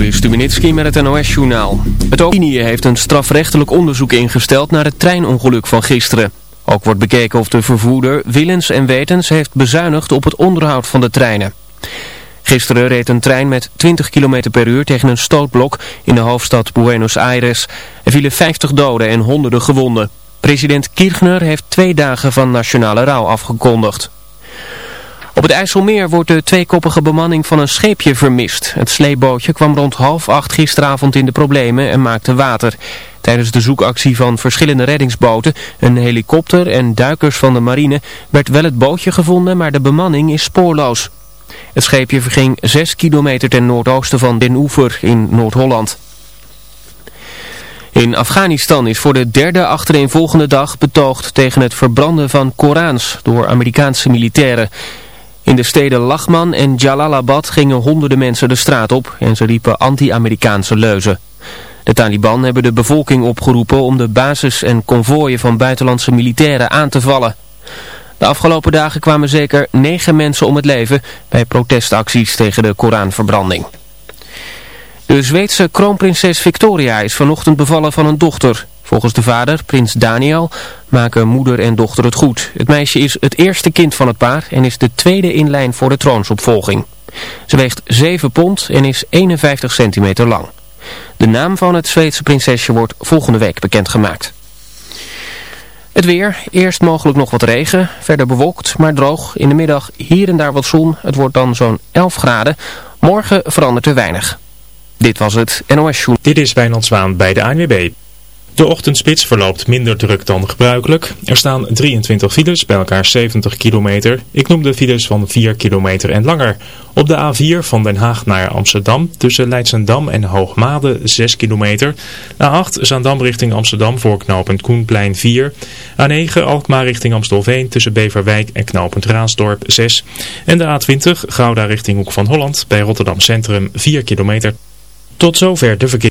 Joris met het NOS-journaal. Het Opinie heeft een strafrechtelijk onderzoek ingesteld naar het treinongeluk van gisteren. Ook wordt bekeken of de vervoerder willens en wetens heeft bezuinigd op het onderhoud van de treinen. Gisteren reed een trein met 20 km per uur tegen een stootblok in de hoofdstad Buenos Aires. Er vielen 50 doden en honderden gewonden. President Kirchner heeft twee dagen van nationale rouw afgekondigd. Op het IJsselmeer wordt de tweekoppige bemanning van een scheepje vermist. Het sleepbootje kwam rond half acht gisteravond in de problemen en maakte water. Tijdens de zoekactie van verschillende reddingsboten, een helikopter en duikers van de marine werd wel het bootje gevonden, maar de bemanning is spoorloos. Het scheepje verging 6 kilometer ten noordoosten van Den Oever in Noord-Holland. In Afghanistan is voor de derde achtereenvolgende dag betoogd tegen het verbranden van Korans door Amerikaanse militairen. In de steden Lachman en Jalalabad gingen honderden mensen de straat op en ze riepen anti-Amerikaanse leuzen. De Taliban hebben de bevolking opgeroepen om de basis en konvooien van buitenlandse militairen aan te vallen. De afgelopen dagen kwamen zeker negen mensen om het leven bij protestacties tegen de Koranverbranding. De Zweedse kroonprinses Victoria is vanochtend bevallen van een dochter. Volgens de vader, prins Daniel, maken moeder en dochter het goed. Het meisje is het eerste kind van het paar en is de tweede in lijn voor de troonsopvolging. Ze weegt 7 pond en is 51 centimeter lang. De naam van het Zweedse prinsesje wordt volgende week bekendgemaakt. Het weer, eerst mogelijk nog wat regen, verder bewolkt, maar droog. In de middag hier en daar wat zon, het wordt dan zo'n 11 graden. Morgen verandert er weinig. Dit was het NOS. Dit is Wijnand Zwaan bij de ANWB. De ochtendspits verloopt minder druk dan gebruikelijk. Er staan 23 files, bij elkaar 70 kilometer. Ik noem de files van 4 kilometer en langer. Op de A4 van Den Haag naar Amsterdam tussen Leidsendam en Hoogmade 6 kilometer. A8 Zaandam richting Amsterdam voor knooppunt Koenplein 4. A9 Alkmaar richting Amstelveen tussen Beverwijk en knooppunt Raasdorp 6. En de A20 Gouda richting Hoek van Holland bij Rotterdam Centrum 4 kilometer. Tot zover de verkeer.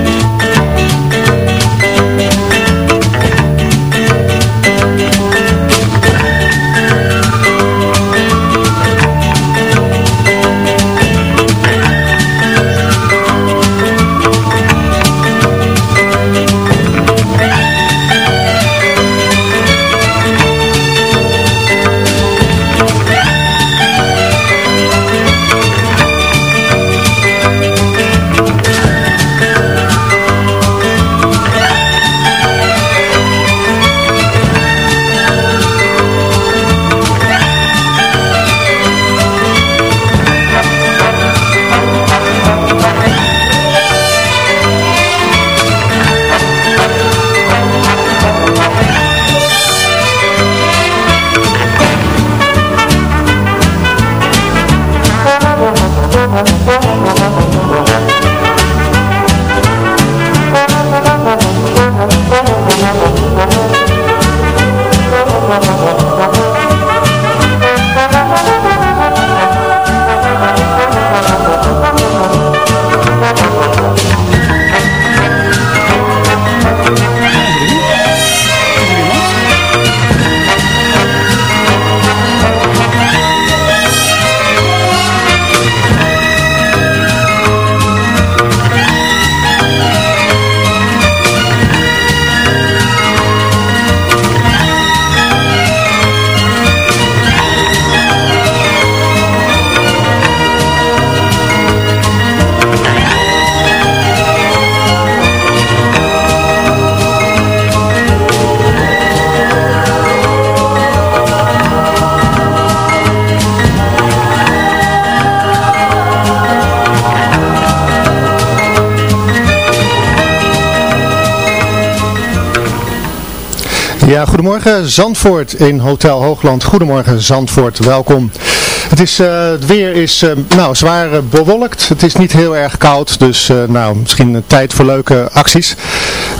Ja, goedemorgen Zandvoort in Hotel Hoogland. Goedemorgen Zandvoort, welkom. Het, is, uh, het weer is uh, nou, zwaar uh, bewolkt. Het is niet heel erg koud, dus nou, misschien een tijd voor leuke acties.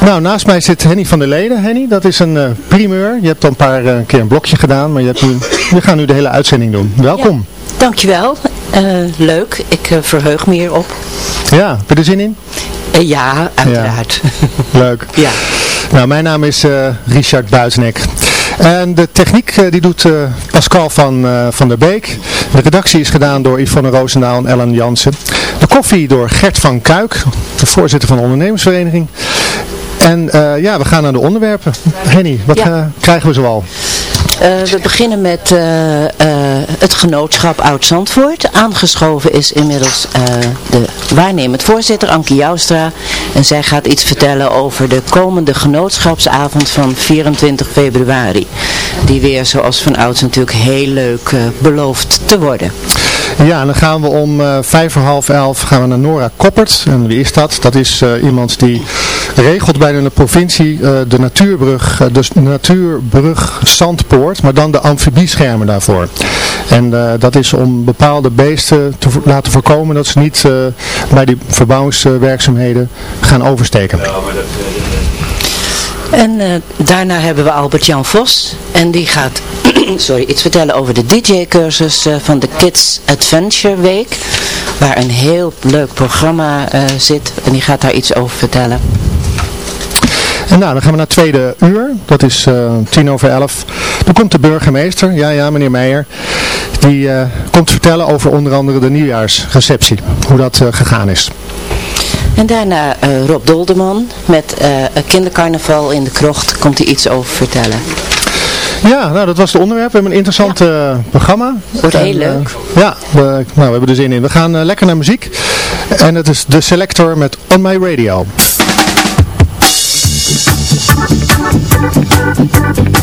Nou, naast mij zit Henny van der Leden. Henny, dat is een primeur. Je hebt al een paar keer een blokje gedaan, maar je hebt nu, we gaan nu de hele uitzending doen. Welkom. Ja, dankjewel. leuk, ik verheug me hierop. Ja, heb je er zin in? ja, uiteraard. Ja. Leuk. ja. Nou, mijn naam is uh, Richard Buitenek. En de techniek uh, die doet uh, Pascal van, van der Beek. De redactie is gedaan door Yvonne Roosendaal en Ellen Jansen. De koffie door Gert van Kuik, de voorzitter van de ondernemersvereniging. En ja, we gaan naar de onderwerpen. Henny, wat ja. krijgen we zoal? Uh, we beginnen met uh, uh, het genootschap Oud-Zandvoort. Aangeschoven is inmiddels de waarnemend voorzitter Ankie Joustra. En zij gaat iets vertellen over de komende genootschapsavond van 24 februari. Die weer zoals van ouds natuurlijk heel leuk belooft te worden. Ja, en dan gaan we om vijf voor half elf gaan we naar Nora Koppert. En wie is dat? Dat is iemand die regelt bij de provincie de natuurbrug, de natuurbrug Zandpoort maar dan de amfibieschermen daarvoor. En uh, dat is om bepaalde beesten te laten voorkomen dat ze niet uh, bij die verbouwingswerkzaamheden gaan oversteken. En uh, daarna hebben we Albert-Jan Vos en die gaat sorry, iets vertellen over de DJ-cursus van de Kids Adventure Week. Waar een heel leuk programma zit en die gaat daar iets over vertellen. En nou, dan gaan we naar het tweede uur. Dat is uh, tien over elf. Dan komt de burgemeester, ja ja meneer Meijer. Die uh, komt vertellen over onder andere de nieuwjaarsreceptie. Hoe dat uh, gegaan is. En daarna Rob Dolderman met een kindercarnaval in de krocht. Komt hij iets over vertellen. Ja, nou dat was het onderwerp. We hebben een interessant ja. programma. Wordt heel leuk. ja, we, nou, we hebben er zin in. We gaan lekker naar muziek. En het is de Selector met On My Radio. Thank you.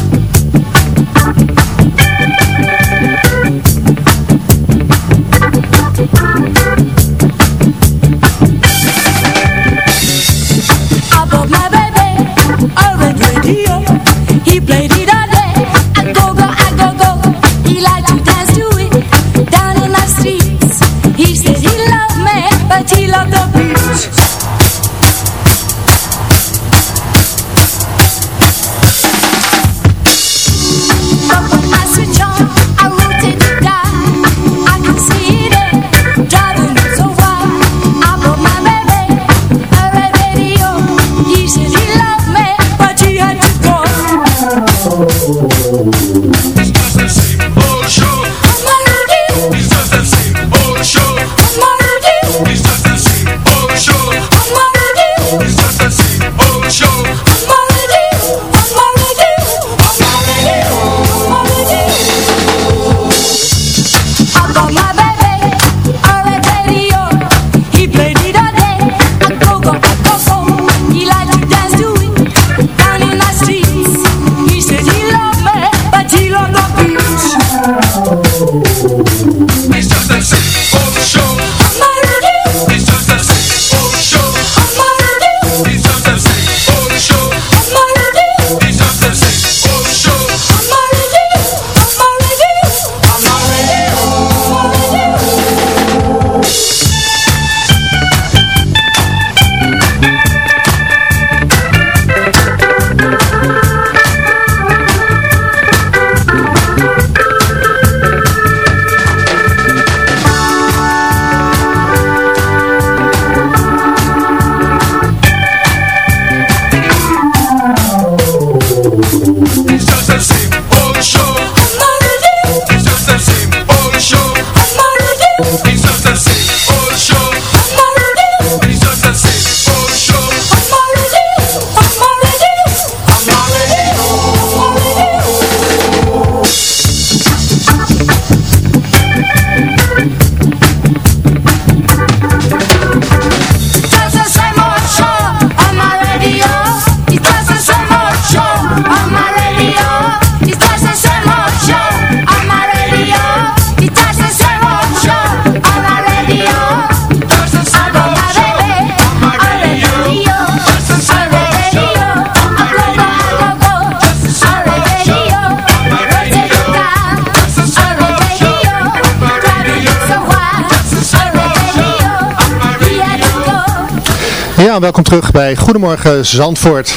Ja, welkom terug bij Goedemorgen Zandvoort.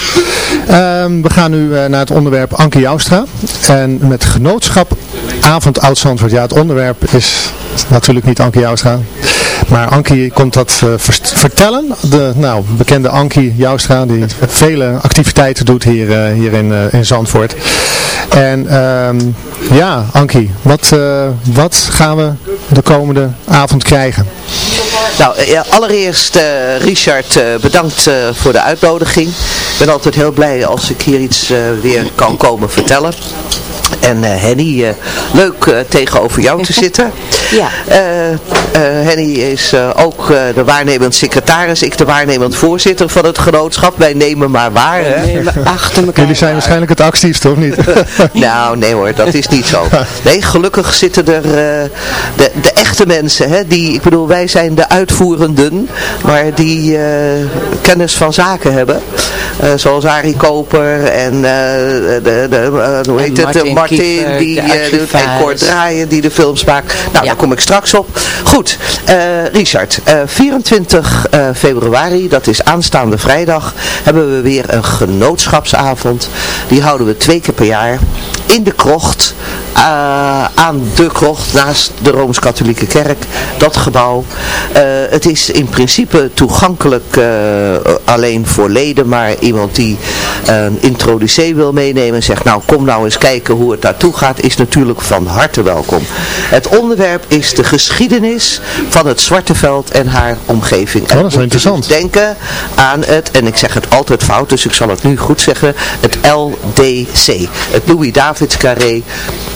Ehm, we gaan nu eh, naar het onderwerp Anke Joustra. En met genootschap Avond Oud Zandvoort. Ja, het onderwerp is natuurlijk niet Anke Joustra. Maar Ankie komt dat eh, vertellen. De nou, bekende Ankie Joustra die vele activiteiten doet hier, eh, hier in, in Zandvoort. En ehm, ja, Ankie, wat, wat gaan we de komende avond krijgen? Nou, eh, allereerst eh, Richard, eh, bedankt voor de uitnodiging. Ik ben altijd heel blij als ik hier iets weer kan komen vertellen. En eh, Henny, eh, leuk eh, tegenover jou te zitten. Ja. Eh, eh, Henny is eh, ook eh, de waarnemend secretaris, ik de waarnemend voorzitter van het genootschap. Wij nemen maar waar, hè? Nemen achter elkaar. Jullie zijn waarschijnlijk het actiefste, of niet? Nou, nee hoor, dat is niet zo. Nee, gelukkig zitten er eh, de, de echte mensen, hè, die, ik bedoel, wij zijn de uitvoerenden, maar die eh, kennis van zaken hebben. Eh, zoals Arie Koper en eh, de, de, hoe heet En het, Martin Martin, Kiefer, die de eh, doet, Draaien die de films maakt. Nou, daar kom ik straks op. Goed, eh, Richard, eh, 24 eh, februari, dat is aanstaande vrijdag, hebben we weer een genootschapsavond. Die houden we twee keer per jaar in de krocht, eh, aan de krocht naast de Rooms-Katholieke Kerk, dat gebouw. Eh, het is in principe toegankelijk eh, alleen voor leden, maar iemand die een introducee wil meenemen en zegt, nou kom nou eens kijken hoe het daartoe gaat, is natuurlijk van harte welkom. Het onderwerp is de geschiedenis van het Zwarte Veld en haar omgeving. Oh, dat is wel dus interessant. denken aan het, en ik zeg het altijd fout, dus ik zal het nu goed zeggen, het LDC, het Louis Davids Carré.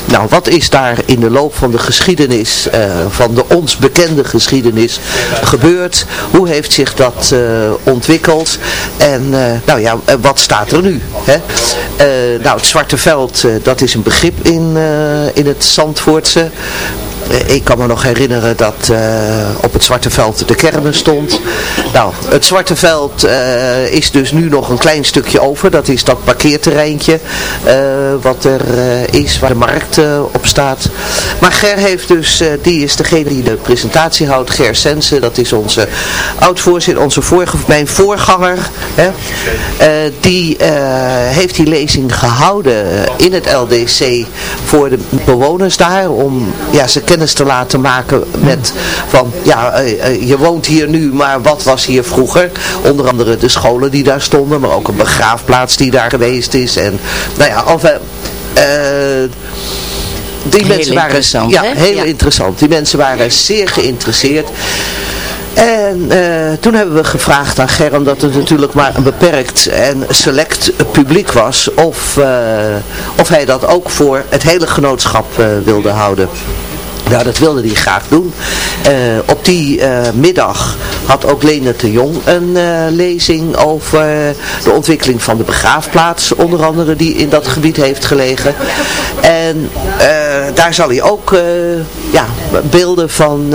Nou, wat is daar in de loop van de geschiedenis, eh, van de ons bekende geschiedenis, gebeurd? Hoe heeft zich dat eh, ontwikkeld? En eh, nou ja, wat staat er nu? Hè? Nou, het Zwarte Veld, dat is een begrip in, in het Zandvoortse. Eh, Ik kan me nog herinneren dat eh, op het Zwarte Veld de kermis stond. Nou, het Zwarte Veld eh, is dus nu nog een klein stukje over. Dat is dat parkeerterreintje wat er is, waar de markt op staat. Maar Ger heeft dus, die is degene die de presentatie houdt. Ger Sensen, dat is onze oud-voorzitter, onze vorige, mijn voorganger. Hè? Die heeft die lezing gehouden in het LDC voor de bewoners daar. Om ja, ze kennis te laten maken met van, ja, eh, eh, je woont hier nu, maar wat was hier vroeger? Onder andere de scholen die daar stonden, maar ook een begraafplaats die daar geweest is. En nou ja, of, die Heel mensen waren interessant, ja, hè? heel Ja. interessant. Die mensen waren zeer geïnteresseerd. En eh, toen hebben we gevraagd aan Ger, omdat het natuurlijk maar een beperkt en select publiek was, of, eh, of hij dat ook voor het hele genootschap eh, wilde houden. Nou, dat wilde hij graag doen. Eh, op die eh, middag had ook Leendert de Jong een eh, lezing over de ontwikkeling van de begraafplaats, onder andere die in dat gebied heeft gelegen. En daar zal hij ook ja, beelden van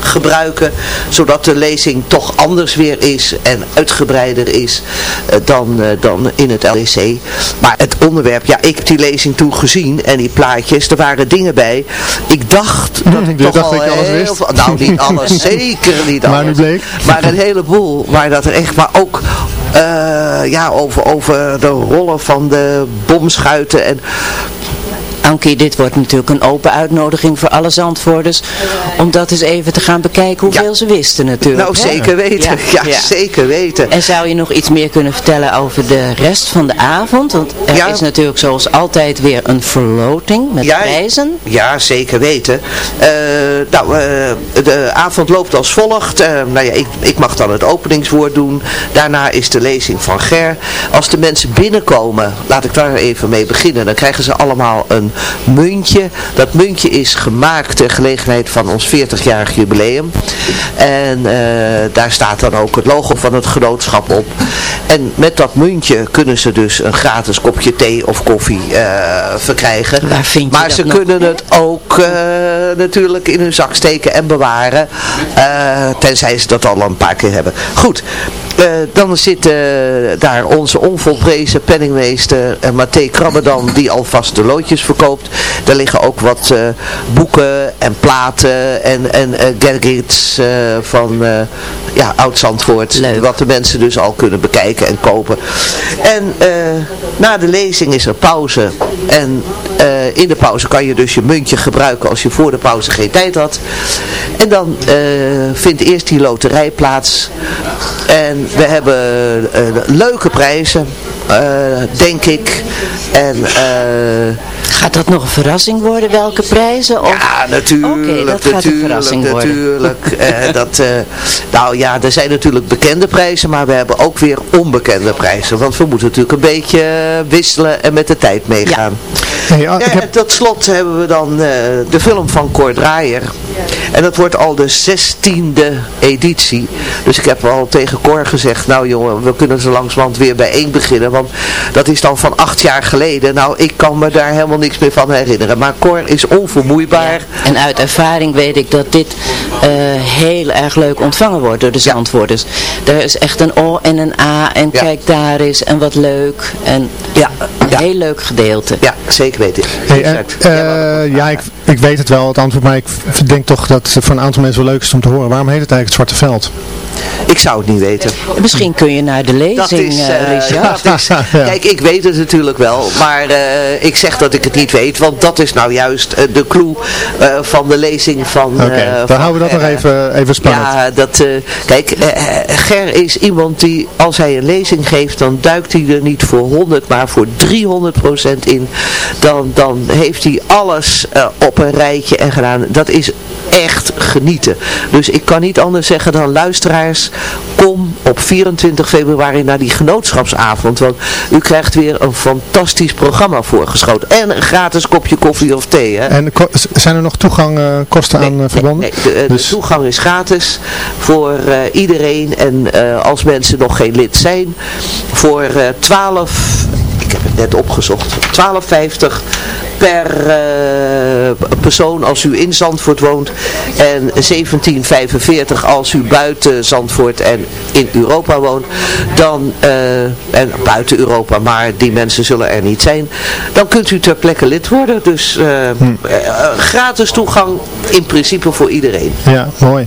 gebruiken, zodat de lezing toch anders weer is en uitgebreider is eh, dan, eh, dan in het LDC. Maar het onderwerp, ja, ik heb die lezing toen gezien en die plaatjes, er waren dingen bij. Ik dacht dat ik toch dacht al dat je alles heel wist? veel- nou niet alles, zeker niet alles. Maar nu bleek? Maar een heleboel, waar dat er echt, maar ook eh, ja, over, over de rollen van de bomschuiten en Ankie, dit wordt natuurlijk een open uitnodiging voor alle Zandvoorders. Om dat eens even te gaan bekijken hoeveel Ja. ze wisten natuurlijk. nou hè? zeker weten, ja, ja. zeker weten. En zou je nog iets meer kunnen vertellen over de rest van de avond? Want er Ja. is natuurlijk zoals altijd weer een verloting met prijzen. Ja, zeker weten. Eh, nou, eh, de avond loopt als volgt. Eh, nou ja, ik, ik mag dan het openingswoord doen. Daarna is de lezing van Ger. Als de mensen binnenkomen, laat ik daar even mee beginnen. Dan krijgen ze allemaal een muntje. Dat muntje is gemaakt ter gelegenheid van ons 40-jarig jubileum. En eh, daar staat dan ook het logo van het genootschap op. En met dat muntje kunnen ze dus een gratis kopje thee of koffie eh, verkrijgen. Waar vind je maar dat ze nog? kunnen het ook eh, natuurlijk in hun zak steken en bewaren. tenzij ze dat al een paar keer hebben. Goed, dan zit daar onze onvolprezen penningmeester Mathé Krabbedam die alvast de loodjes verkoopt. Daar liggen ook wat eh, boeken en platen en, en eh, gadgets eh, van ja, Oud-Zandvoort. Wat de mensen dus al kunnen bekijken en kopen. En na de lezing is er pauze. En in de pauze kan je dus je muntje gebruiken als je voor de pauze geen tijd had. En dan vindt eerst die loterij plaats. En we hebben leuke prijzen, denk ik. En eh, Gaat dat nog een verrassing worden, welke prijzen? Of... ja, natuurlijk, dat gaat een natuurlijk, verrassing worden. natuurlijk. Eh, dat, eh, nou ja, er zijn natuurlijk bekende prijzen, maar we hebben ook weer onbekende prijzen. Want we moeten natuurlijk een beetje eh, wisselen en met de tijd meegaan. Ah, Ja, ik heb, en tot slot hebben we dan eh, de film van Cor Draaier. En dat wordt al de zestiende editie. Dus ik heb al tegen Cor gezegd, nou jongen, we kunnen zo langzamerhand weer bij één beginnen. Want dat is dan van acht jaar geleden. Nou, ik kan me daar helemaal niks meer van herinneren. Maar Cor is onvermoeibaar. En uit ervaring weet ik dat dit eh, heel erg leuk ontvangen wordt door de Zandvoorters. Er is echt een O en een A en Ja. kijk daar is en wat leuk. En Ja, een ja. heel leuk gedeelte. Ja, zeker weten. hey, eh, Exact. eh, ja, ik, ik weet het wel, het antwoord, maar ik denk toch dat het voor een aantal mensen wel leuk is om te horen. Waarom heet het eigenlijk het Zwarte Veld? Ik zou het niet weten. Misschien kun je naar de lezing, Dat is, eh, eh, Richard. dat is- Ja. kijk, ik weet het natuurlijk wel, maar eh, ik zeg dat ik het niet weet, want dat is nou juist eh, de clue eh, van de lezing van... Oké, eh, dan van houden we dat nog even, even spannend. Ja, dat, eh, kijk, eh, eh, Ger is iemand die, als hij een lezing geeft, dan duikt hij er niet voor 100, maar voor 300 procent in. Dan, dan heeft hij alles eh, op een rijtje en gedaan. Dat is echt genieten. Dus ik kan niet anders zeggen dan luisteraars, kom op 24 februari naar die genootschapsavond. Want u krijgt weer een fantastisch programma voorgeschoten. En een gratis kopje koffie of thee. Hè? En zijn er nog toegangkosten aan eh, verbonden? Nee, de, eh, de Dus- toegang is gratis voor eh, iedereen. En eh, als mensen nog geen lid zijn, voor eh 12, ik heb het net opgezocht, 12,50 per eh, persoon als u in Zandvoort woont. En 17,45 als u buiten Zandvoort en in Europa woont. Dan, eh, en buiten Europa, maar die mensen zullen er niet zijn. Dan kunt u ter plekke lid worden. Dus eh, eh, gratis toegang in principe voor iedereen. Ja, mooi.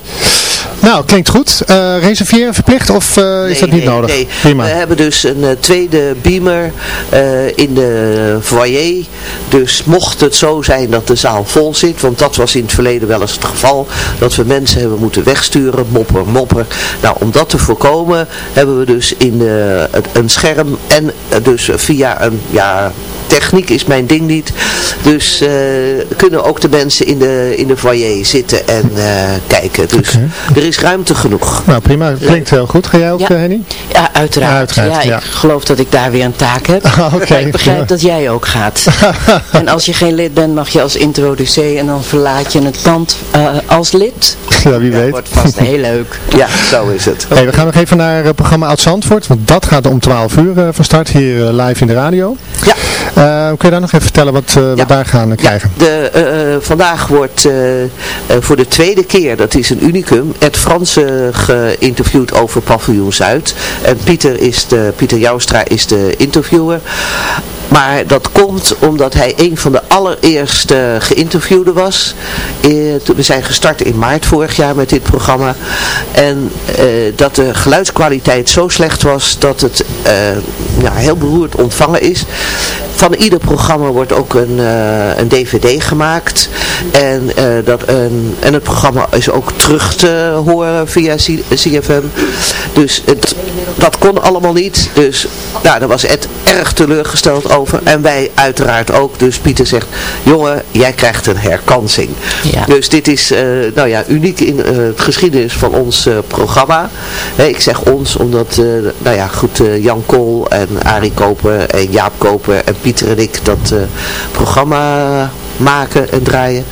Nou, klinkt goed. Eh, reserveren verplicht of eh, is dat niet nee, nodig? Nee. Prima. We hebben dus een eh, tweede beamer in de foyer. Dus mocht het zo zijn dat de zaal vol zit, want dat was in het verleden wel eens het geval, dat we mensen hebben moeten wegsturen, mopper, mopper. Nou, om dat te voorkomen hebben we dus in een scherm en dus via een, ja, techniek is mijn ding niet. Dus eh, kunnen ook de mensen in de, in de foyer zitten en eh, kijken. Dus er is ruimte genoeg. Nou, prima. Klinkt heel goed. Ga jij ook, Ja. eh, Henny? Ja, uiteraard. Ja, uiteraard, Ja, ja. ik geloof dat ik daar weer een taak heb. Ah, oké, maar ik begrijp dat jij ook gaat. en als je geen lid bent, mag je als introducee en dan verlaat je het pand eh, als lid. Ja, wie Dat weet. wordt vast heel leuk. Ja, zo is het. Hey, we gaan nog even naar het programma Oud Zandvoort, want dat gaat om 12 uur eh, van start hier live in de radio. Ja. Eh, kun je daar nog even vertellen wat eh, we Ja. daar gaan krijgen? De, eh, vandaag wordt voor de tweede keer, dat is een unicum, Ed Fransen geïnterviewd over Paviljoen Zuid. En Pieter, is de, Pieter Joustra is de interviewer. Maar dat komt omdat hij een van de allereerste geïnterviewden was. Eh, we zijn gestart in maart vorig jaar met dit programma. En eh, dat de geluidskwaliteit zo slecht was dat het eh, heel beroerd ontvangen is. Van ieder programma wordt ook een, een dvd gemaakt. En, dat een, en het programma is ook terug te horen via CFM. Dus dat kon allemaal niet. Dus nou, daar was Ed erg teleurgesteld over. En wij uiteraard ook. Dus Pieter zegt, jongen, jij krijgt een herkansing. Ja. Dus dit is eh, nou ja, uniek in eh, het geschiedenis van ons eh, programma. Ik zeg ons omdat nou ja, goed, Jan Kool en Arie Koper en Jaap Koper en Pieter en ik dat programma maken en draaien.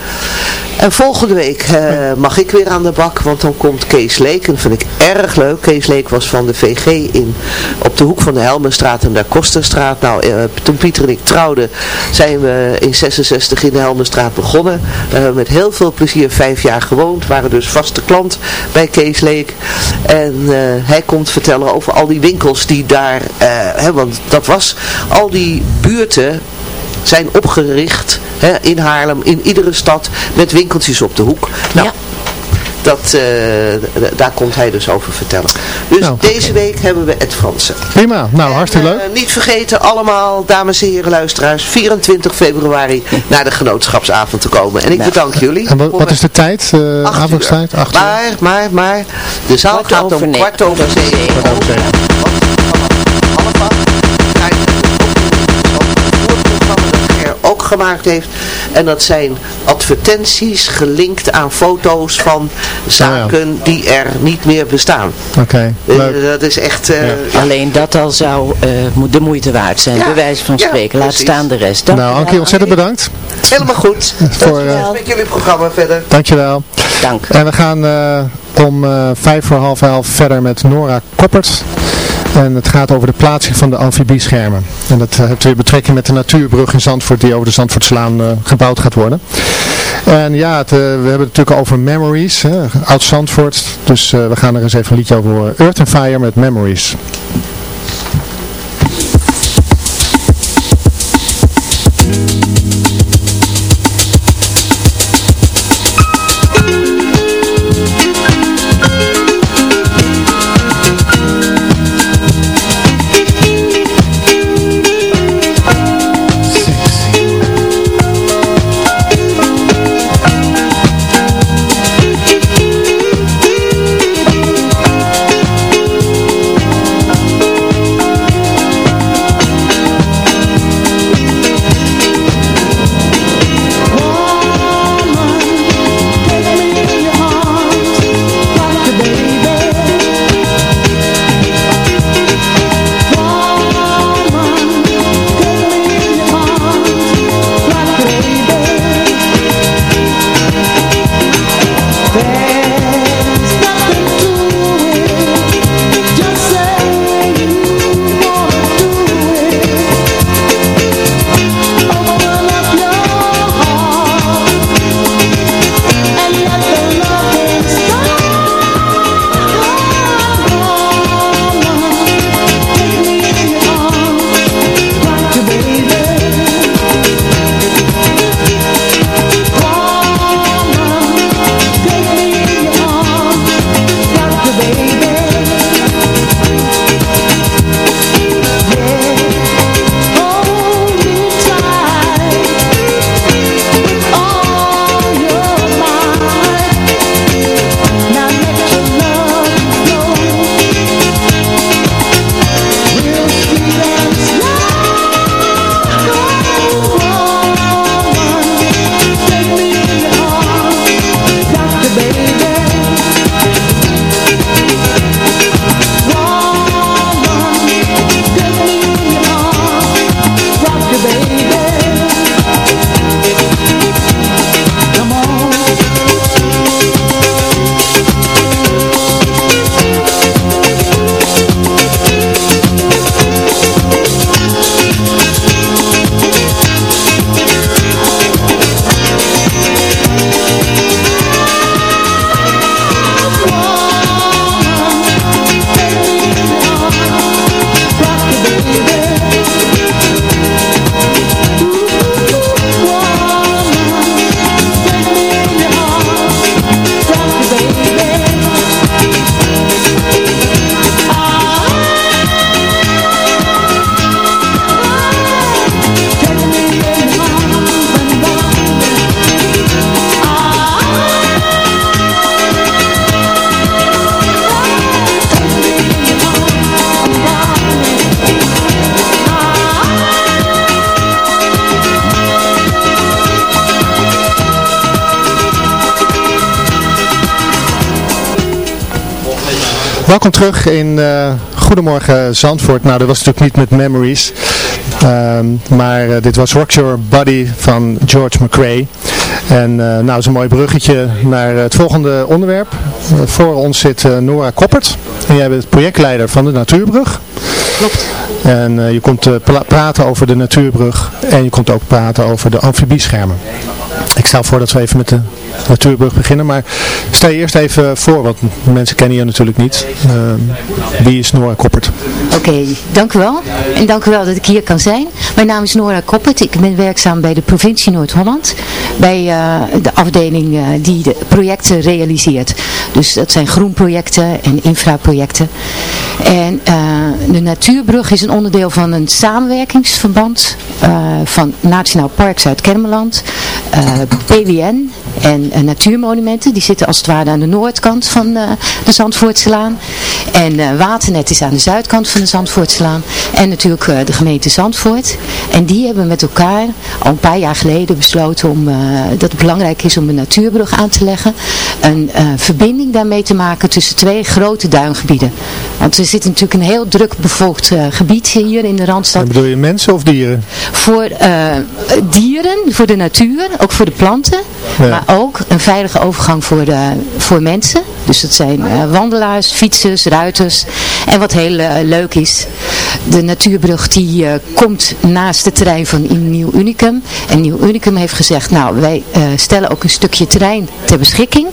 En volgende week eh, mag ik weer aan de bak, want dan komt Kees Leek. En dat vind ik erg leuk. Kees Leek was van de VG in, op de hoek van de Helmenstraat en de Kosterstraat. Nou, eh, toen Pieter en ik trouwden, zijn we in 66 in de Helmenstraat begonnen. We met heel veel plezier vijf jaar gewoond. Waren dus vaste klant bij Kees Leek. En hij komt vertellen over al die winkels die daar, hè, want dat was al die buurten zijn opgericht hè, in Haarlem, in iedere stad, met winkeltjes op de hoek. Nou, Ja. Dat, eh, daar komt hij dus over vertellen. Dus Nou. deze week hebben we het Fransen. Prima, nou hartstikke leuk. Eh, niet vergeten allemaal, dames en heren luisteraars, 24 februari naar de genootschapsavond te komen. En ik bedank jullie. En wat, is de tijd? eh Acht uur. avondstijd? Acht uur. Maar, maar, maar, de zaal Kwart gaat over om negen. kwart over zeven. Kwart over zeven. Gemaakt heeft. En dat zijn advertenties gelinkt aan foto's van zaken die er niet meer bestaan. Oké, Eh, dat is echt... eh, Alleen dat al zou eh, de moeite waard zijn, Ja, bij wijze van ja, spreken. Laat precies. staan de rest. Dank Nou, Ankie, ontzettend bedankt. Helemaal goed. Voor, Met jullie programma verder. dankjewel. Dank. En we gaan eh, om eh, vijf voor half elf verder met Nora Koppert. En het gaat over de plaatsing van de amfibieschermen. En dat eh, heeft weer betrekking met de natuurbrug in Zandvoort die over de Zandvoortslaan eh, gebouwd gaat worden. En ja, het, eh, we hebben het natuurlijk over Memories, hè, oud Zandvoort. Dus we gaan er eens even een liedje over horen. Earth and Fire met Memories. Welkom terug in eh, Goedemorgen Zandvoort. Nou, dat was natuurlijk niet met Memories. Ehm, maar eh, dit was Rock Your Body van George McRae. En eh, nou, is een mooi bruggetje naar het volgende onderwerp. Voor ons zit Nora Koppert. En jij bent projectleider van de Natuurbrug. Klopt. En je komt praten over de Natuurbrug. En je komt ook praten over de amfibieschermen. Ik stel voor dat we even met de Natuurbrug beginnen. Maar stel je eerst even voor, want mensen kennen je natuurlijk niet. Ehm, wie is Nora Koppert? Oké, dank u wel. En dank u wel dat ik hier kan zijn. Mijn naam is Nora Koppert. Ik ben werkzaam bij de provincie Noord-Holland. Bij eh, de afdeling eh, die de projecten realiseert. Dus dat zijn groenprojecten en infraprojecten. En eh, de Natuurbrug is een onderdeel van een samenwerkingsverband van Nationaal Park Zuid-Kennemerland, TVN en Natuurmonumenten. Die zitten als het ware aan de noordkant van de Zandvoortselaan. En Waternet is aan de zuidkant van de Zandvoortslaan. En natuurlijk uh, de gemeente Zandvoort. En die hebben met elkaar al een paar jaar geleden besloten om, uh, dat het belangrijk is om een natuurbrug aan te leggen. Een uh, verbinding daarmee te maken tussen twee grote duingebieden. Want er zit natuurlijk een heel druk bevolkt gebied hier in de Randstad. En bedoel je mensen of dieren? Voor dieren, voor de natuur, ook voor de planten. Ja. Maar ook een veilige overgang voor, de, voor mensen. Dus dat zijn wandelaars, fietsers, ruiters. En wat heel leuk is, de natuurbrug die uh, komt naast het terrein van Nieuw Unicum. En Nieuw Unicum heeft gezegd, nou wij uh, stellen ook een stukje terrein ter beschikking.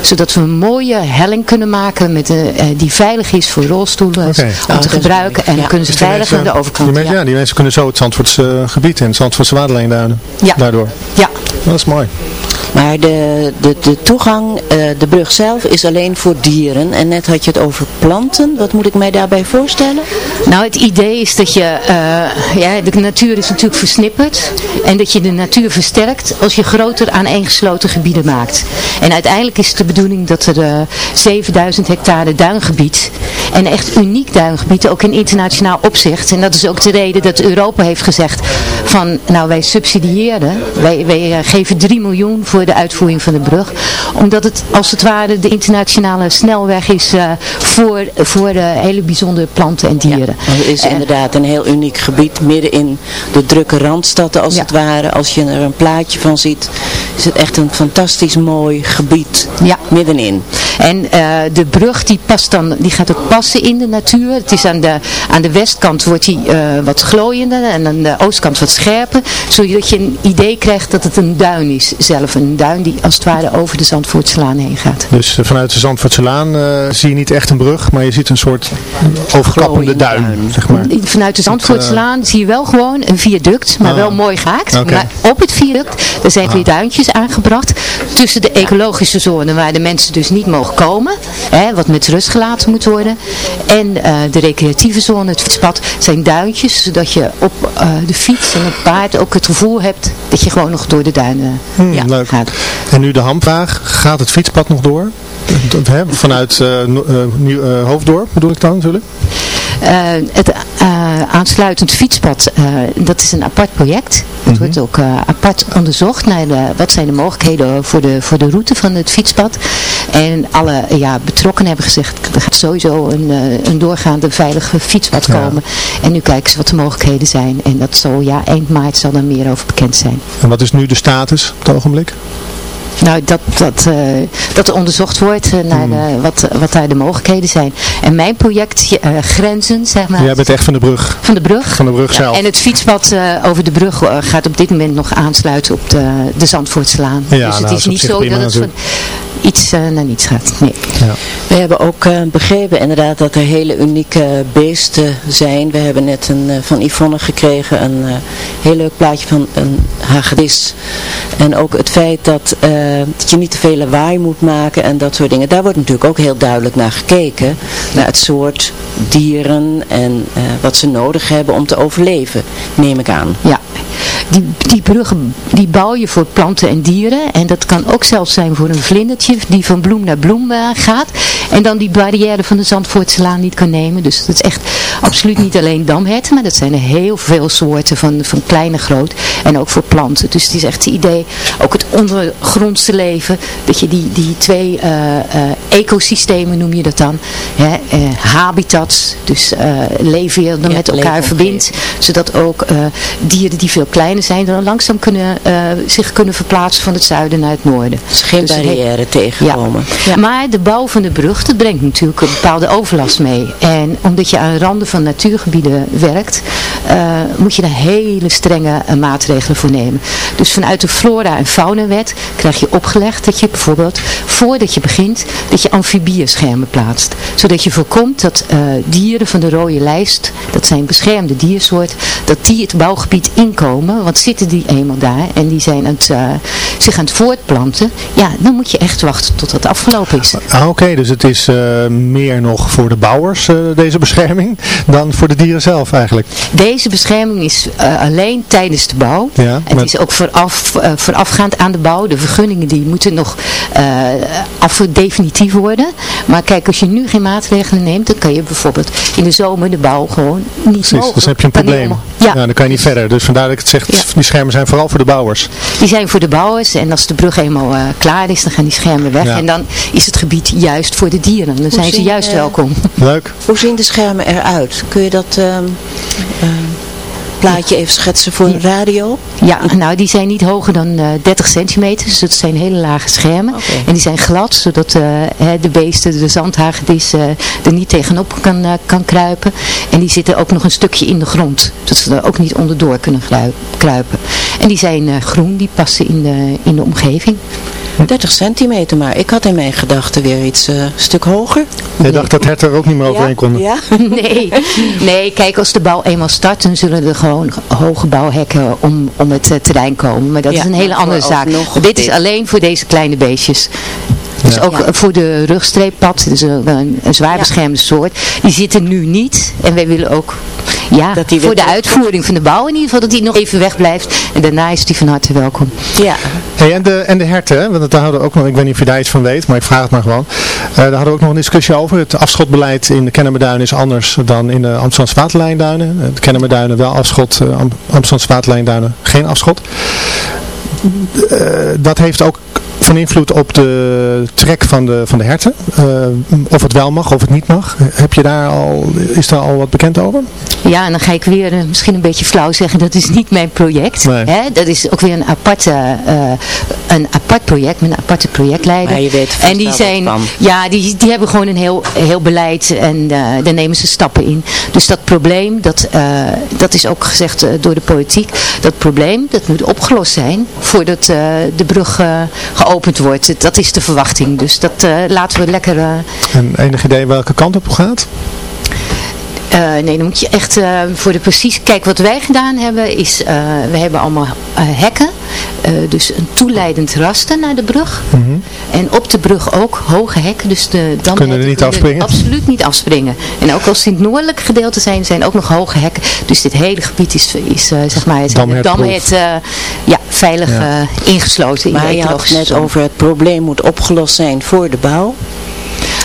Zodat we een mooie helling kunnen maken met, uh, die veilig is voor rolstoelen okay. om te gebruiken. En ja. dan kunnen ze dus veilig aan de overkant. Die mensen, ja. die mensen kunnen zo het Zandvoortse gebied en het Zandvoortse waterlijnduinen. Ja. Daardoor. Ja. Dat is mooi. Maar de, de, de toegang, uh, de brug zelf is alleen voor dieren. En net had je het over planten. Wat moet ik mij daarbij voorstellen? Nou, het idee is dat je, uh, ja, de natuur is natuurlijk versnipperd. En dat je de natuur versterkt als je groter aaneengesloten gebieden maakt. En uiteindelijk is het de bedoeling dat er uh, 7000 hectare duingebied, en echt uniek duingebied, ook in internationaal opzicht. En dat is ook de reden dat Europa heeft gezegd van, nou wij subsidiëren, wij, wij geven 3 miljoen voor de uitvoering van de brug. Omdat het als het ware de internationale snelweg is uh, voor, voor uh, hele bijzondere planten en dieren. Ja, het is en, inderdaad een heel uniek gebied midden in de drukke randstad als ja. het ware. Als je er een plaatje van ziet is het echt een fantastisch mooi gebied ja. middenin. En uh, de brug die, past dan, die gaat ook passen in de natuur. Het is aan de, aan de westkant wordt die wat glooiender en aan de oostkant wat scherper. Zodat je een idee krijgt dat het een duin is zelf. Een duin die als het ware over de Zandvoortselaan heen gaat. Dus uh, vanuit de Zandvoortselaan uh, zie je niet echt een brug, maar je ziet een soort overklappende duin, duin, zeg maar. Vanuit de Zandvoortselaan zie je wel gewoon een viaduct, maar ah. wel mooi gehaakt. Okay. Maar op het viaduct, er zijn ah. weer duintjes aangebracht tussen de ecologische zone waar de mensen dus niet mogen komen, hè, wat met rust gelaten moet worden, en uh, de recreatieve zone, het fietspad, zijn duintjes, zodat je op de fiets en het paard ook het gevoel hebt dat je gewoon nog door de duinen hmm, ja, leuk. gaat. En nu de hamvraag, gaat het fietspad nog door? Vanuit uh, Hoofddorp bedoel ik dan natuurlijk? Uh, het uh, aansluitend fietspad, uh, dat is een apart project. Het mm -hmm. wordt ook apart onderzocht naar de, wat zijn de mogelijkheden voor de, voor de route van het fietspad. En alle ja, betrokkenen hebben gezegd, er gaat sowieso een, een doorgaande veilige fietspad komen. Ja. En nu kijken ze wat de mogelijkheden zijn. En dat zal ja, eind maart zal er meer over bekend zijn. En wat is nu de status op het ogenblik? Nou, dat, dat, uh, dat er onderzocht wordt uh, naar de, wat, wat daar de mogelijkheden zijn. En mijn project, uh, Grenzen, zeg maar. Jij bent echt van de brug. Van de brug. Van de brug zelf. Ja, en het fietspad over de brug gaat op dit moment nog aansluiten op de, de Zandvoortslaan. Ja, dus het nou, is niet zo dat het van iets naar niets gaat. Nee. Ja. We hebben ook begrepen inderdaad dat er hele unieke beesten zijn. We hebben net een, van Yvonne gekregen een heel leuk plaatje van een hagedis. En ook het feit dat dat je niet te veel lawaai moet maken en dat soort dingen. Daar wordt natuurlijk ook heel duidelijk naar gekeken. Naar het soort dieren en uh, wat ze nodig hebben om te overleven, neem ik aan. Ja, die, die bruggen die bouw je voor planten en dieren. En dat kan ook zelfs zijn voor een vlindertje die van bloem naar bloem uh, gaat. En dan die barrière van de Zandvoortselaan niet kan nemen. Dus dat is echt absoluut niet alleen damherten. Maar dat zijn er heel veel soorten van, van kleine groot. En ook voor planten. Dus het is echt het idee, ook het ondergrondse leven. Dat je die, die twee uh, uh, ecosystemen noem je dat dan. Hè, habitats. Dus leven je dan ja, met elkaar verbindt. Zodat ook dieren die veel kleiner zijn dan langzaam kunnen, zich kunnen verplaatsen van het zuiden naar het noorden. Dus geen dus barrière tegenkomen. Ja. Ja. Maar de bouw van de brug brug, dat brengt natuurlijk een bepaalde overlast mee. En omdat je aan randen van natuurgebieden werkt, eh, moet je daar hele strenge maatregelen voor nemen. Dus vanuit de flora- en faunawet krijg je opgelegd dat je bijvoorbeeld, voordat je begint, dat je amfibieschermen plaatst. Zodat je voorkomt dat eh, dieren van de rode lijst, dat zijn beschermde diersoorten, dat die het bouwgebied inkomen. Want zitten die eenmaal daar en die zijn het, eh, zich aan het voortplanten, ja, dan moet je echt wachten tot het afgelopen is. Ah, Oké, dus het is eh, meer nog voor de bouwers, eh, deze bescherming, dan voor de dieren zelf eigenlijk. Deze bescherming is eh, alleen tijdens de bouw. Ja, Het is ook vooraf, voorafgaand aan de bouw. De vergunningen die moeten nog af definitief worden. Maar kijk, als je nu geen maatregelen neemt, dan kan je bijvoorbeeld in de zomer de bouw gewoon niet Precies, mogen. dus dan heb je een probleem. Ja. Ja, dan kan je niet verder. Dus vandaar dat ik het zeg, Ja. die schermen zijn vooral voor de bouwers. die zijn voor de bouwers. En als de brug eenmaal klaar is, dan gaan die schermen weg. En dan is het gebied juist voor de dieren. Dan zijn ze juist eh, welkom. Leuk. Hoe zien de schermen eruit? Kun je dat ehm, ehm, plaatje even schetsen voor een radio? Ja, nou die zijn niet hoger dan eh 30 centimeter, dus dat zijn hele lage schermen. En die zijn glad, zodat eh, hè, de beesten, de zandhagedis eh er niet tegenop kan, eh, kan kruipen. En die zitten ook nog een stukje in de grond, dat ze er ook niet onderdoor kunnen kruipen. En die zijn eh, groen, die passen in de, in de omgeving. 30 centimeter maar. Ik had in mijn gedachten weer iets eh, een stuk hoger. Je dacht dat herten er ook niet meer overheen konden. Ja? Nee, nee, kijk, als de bouw eenmaal start, dan zullen er gewoon hoge bouwhekken om, om het eh, terrein komen. Maar dat Ja, is een hele maar andere zaak. dit is alleen voor deze kleine beestjes. Dus ook Ja. eh, voor de rugstreeppad, dus een, een, zwaar Ja. beschermde soort. Die zitten nu niet. En wij willen ook ja, Dat die weer voor de uitvoering van de bouw in ieder geval, dat die nog even weg blijft. En daarna is die van harte welkom. Ja. Hey, en, de, en de herten, want daar hadden we ook nog, ik weet niet of je daar iets van weet, maar ik vraag het maar gewoon. Eh, daar hadden we ook nog een discussie over. Het afschotbeleid in de Kennemerduinen is anders dan in de Amsterdamse waterlijnduinen. Eh, De Kennemerduinen wel afschot, Am- Amsterdamse waterlijnduinen geen afschot. Eh, dat heeft ook van invloed op de trek van de, van de herten. Eh, of het wel mag, of het niet mag. Heb je daar al, is daar al wat bekend over? Ja, en dan ga ik weer eh, misschien een beetje flauw zeggen, dat is niet mijn project. Nee. Hè? Dat is ook weer een, aparte, eh, een apart project met een aparte projectleider. Maar je weet vast en die wel zijn, ja, die, die hebben gewoon een heel, heel beleid en eh, daar nemen ze stappen in. Dus dat probleem, dat, eh, dat is ook gezegd door de politiek, dat probleem, dat moet opgelost zijn voordat eh, de brug eh, geopend wordt. Dat is de verwachting. Dus dat eh, laten we lekker... eh, En enig idee welke kant op gaat? Eh, nee, dan moet je echt eh, voor de precies... Kijk, wat wij gedaan hebben is... eh, we hebben allemaal eh, hekken. eh, dus een toeleidend raster naar de brug. En op de brug ook hoge hekken. Dus de damherten Kunnen er niet kunnen afspringen? absoluut niet afspringen. En ook als ze in het noordelijke gedeelte zijn, zijn ook nog hoge hekken. Dus dit hele gebied is, is zeg maar, damhert eh, ja, veilig Ja. eh, ingesloten. in Maar de je had het net over het probleem moet opgelost zijn voor de bouw.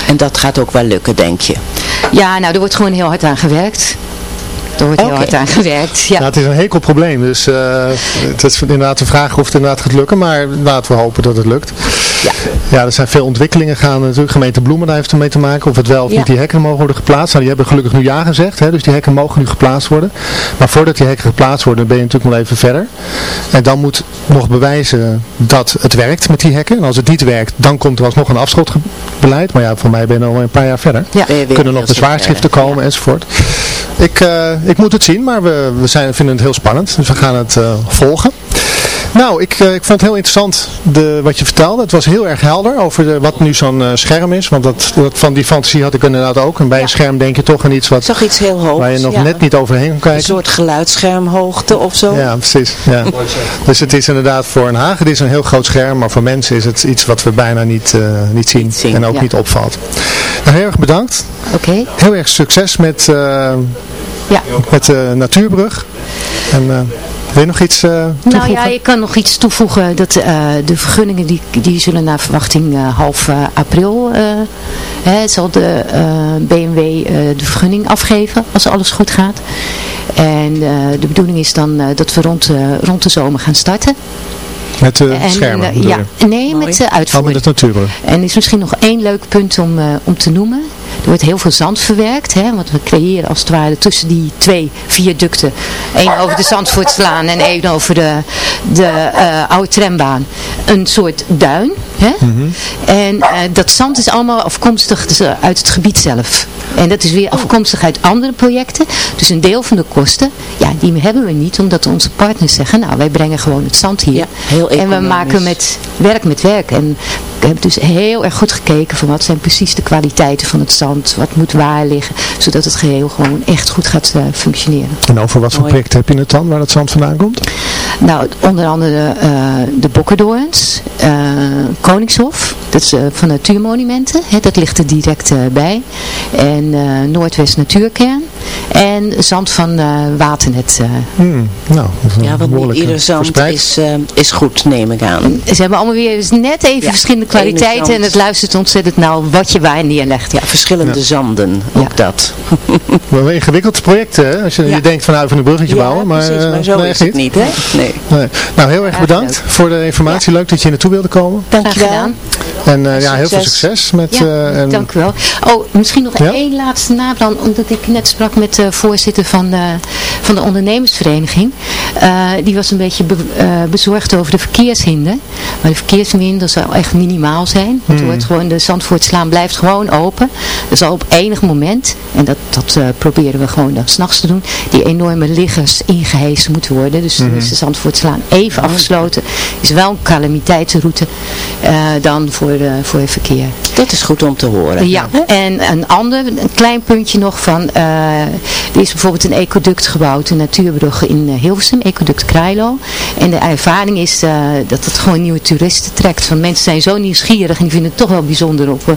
En dat gaat ook wel lukken, denk je. Ja, nou, er wordt gewoon heel hard aan gewerkt. Er wordt heel hard aan gewerkt, ja. Ja, het is een hekel probleem, dus eh, het is inderdaad de vraag of het inderdaad gaat lukken, maar laten we hopen dat het lukt. Ja. Ja, er zijn veel ontwikkelingen gaan natuurlijk. Gemeente Bloemen daar heeft ermee te maken. Of het wel of Ja. niet die hekken mogen worden geplaatst. Nou, die hebben gelukkig nu ja gezegd. Hè, dus die hekken mogen nu geplaatst worden. Maar voordat die hekken geplaatst worden, ben je natuurlijk nog even verder. En dan moet nog bewijzen dat het werkt met die hekken. En als het niet werkt, dan komt er alsnog een afschotbeleid. Maar ja, voor mij ben je al een paar jaar verder. Ja. Kunnen nog bezwaarschriften komen enzovoort. Ik, eh, ik moet het zien, maar we, we zijn, vinden het heel spannend. Dus we gaan het eh, volgen. Nou, ik, eh, ik vond het heel interessant de, wat je vertelde. Het was heel erg helder over de, wat nu zo'n eh, scherm is. Want dat, dat, van die fantasie had ik inderdaad ook. En bij een scherm denk je toch aan iets Ik wat, zag iets heel hoogs. waar je nog ja. net niet overheen kan Een kijken. soort geluidsschermhoogte of zo. Ja, precies. Ja. Dus het is inderdaad voor een hagen is een heel groot scherm, maar voor mensen is het iets wat we bijna niet, eh, niet zien Niet zien, en ook ja. niet opvalt. Nou, heel erg bedankt. Oké, Heel erg succes met, eh, ja. met de natuurbrug. En eh, wil je nog iets eh, toevoegen? Nou ja, ik kan nog iets toevoegen. Dat eh, de vergunningen die, die zullen naar verwachting eh, half eh, april eh, hè, zal de eh, BMW eh, de vergunning afgeven als alles goed gaat. En eh, de bedoeling is dan eh, dat we rond, eh, rond de zomer gaan starten. Met de En, schermen eh, ja, je? nee, Mooi. met de Oh, met uitvoering. En er is misschien nog één leuk punt om, eh, om te noemen. Er wordt heel veel zand verwerkt, hè, want we creëren als het ware tussen die twee viaducten, één over de Zandvoortslaan en één over de, de eh, oude trambaan, een soort duin. Hè? En eh, dat zand is allemaal afkomstig dus, eh, uit het gebied zelf. En dat is weer afkomstig uit andere projecten. Dus een deel van de kosten, ja, die hebben we niet, omdat onze partners zeggen, nou, wij brengen gewoon het zand hier. heel en we maken met werk met werk. En ik heb dus heel erg goed gekeken van wat zijn precies de kwaliteiten van het zand. Wat moet waar liggen, zodat het geheel gewoon echt goed gaat eh, functioneren. En over wat voor Mooi. project heb je het dan, waar dat zand vandaan komt? Nou, onder andere eh, de Bokkerdorens, eh, Koningshof, dat is eh, van Natuurmonumenten, hè, dat ligt er direct bij. En eh, Noordwest Natuurkern en zand van eh, Waternet. eh. Hmm, nou, dat is een Ja, want ieder zand verspreid. is, eh, is goed, neem ik aan. Ze hebben allemaal weer net even Ja, verschillende kwaliteiten en het luistert ontzettend nauw wat je waar neerlegt. Ja. Verschillende zanden, ook dat. Wel een ingewikkeld project, hè? Als je, Ja. je denkt van nou, even een bruggetje bouwen, maar, precies, maar zo nee, is echt het niet, hè? Nee. Nee. Nou, heel erg bedankt voor de informatie. Leuk dat je hier naartoe wilde komen. Dankjewel. gedaan. En eh, ja, heel veel Succes. met... Ja, eh, en, dank u wel. Oh, misschien nog Ja? één laatste nabrand, omdat ik net sprak met de voorzitter van de, van de ondernemersvereniging. Eh, die was een beetje be- eh, bezorgd over de verkeershinder. Maar de verkeershinder zal echt minimaal zijn. Want er wordt gewoon, de Zandvoortslaan blijft gewoon open. Er zal op enig moment, en dat, dat eh, proberen we gewoon dan s'nachts te doen, die enorme liggers ingehezen moeten worden. Dus dan is de Zandvoortslaan even afgesloten. Is wel een calamiteitenroute eh, dan voor, voor het verkeer. Dat is goed om te horen. Ja, en een ander, een klein puntje nog van, eh, er is bijvoorbeeld een ecoduct gebouwd, een natuurbrug in eh, Hilversum, ecoduct Krailo. En de ervaring is eh, dat het gewoon nieuwe toeristen trekt. Want mensen zijn zo nieuwsgierig en die vinden het toch wel bijzonder op, eh,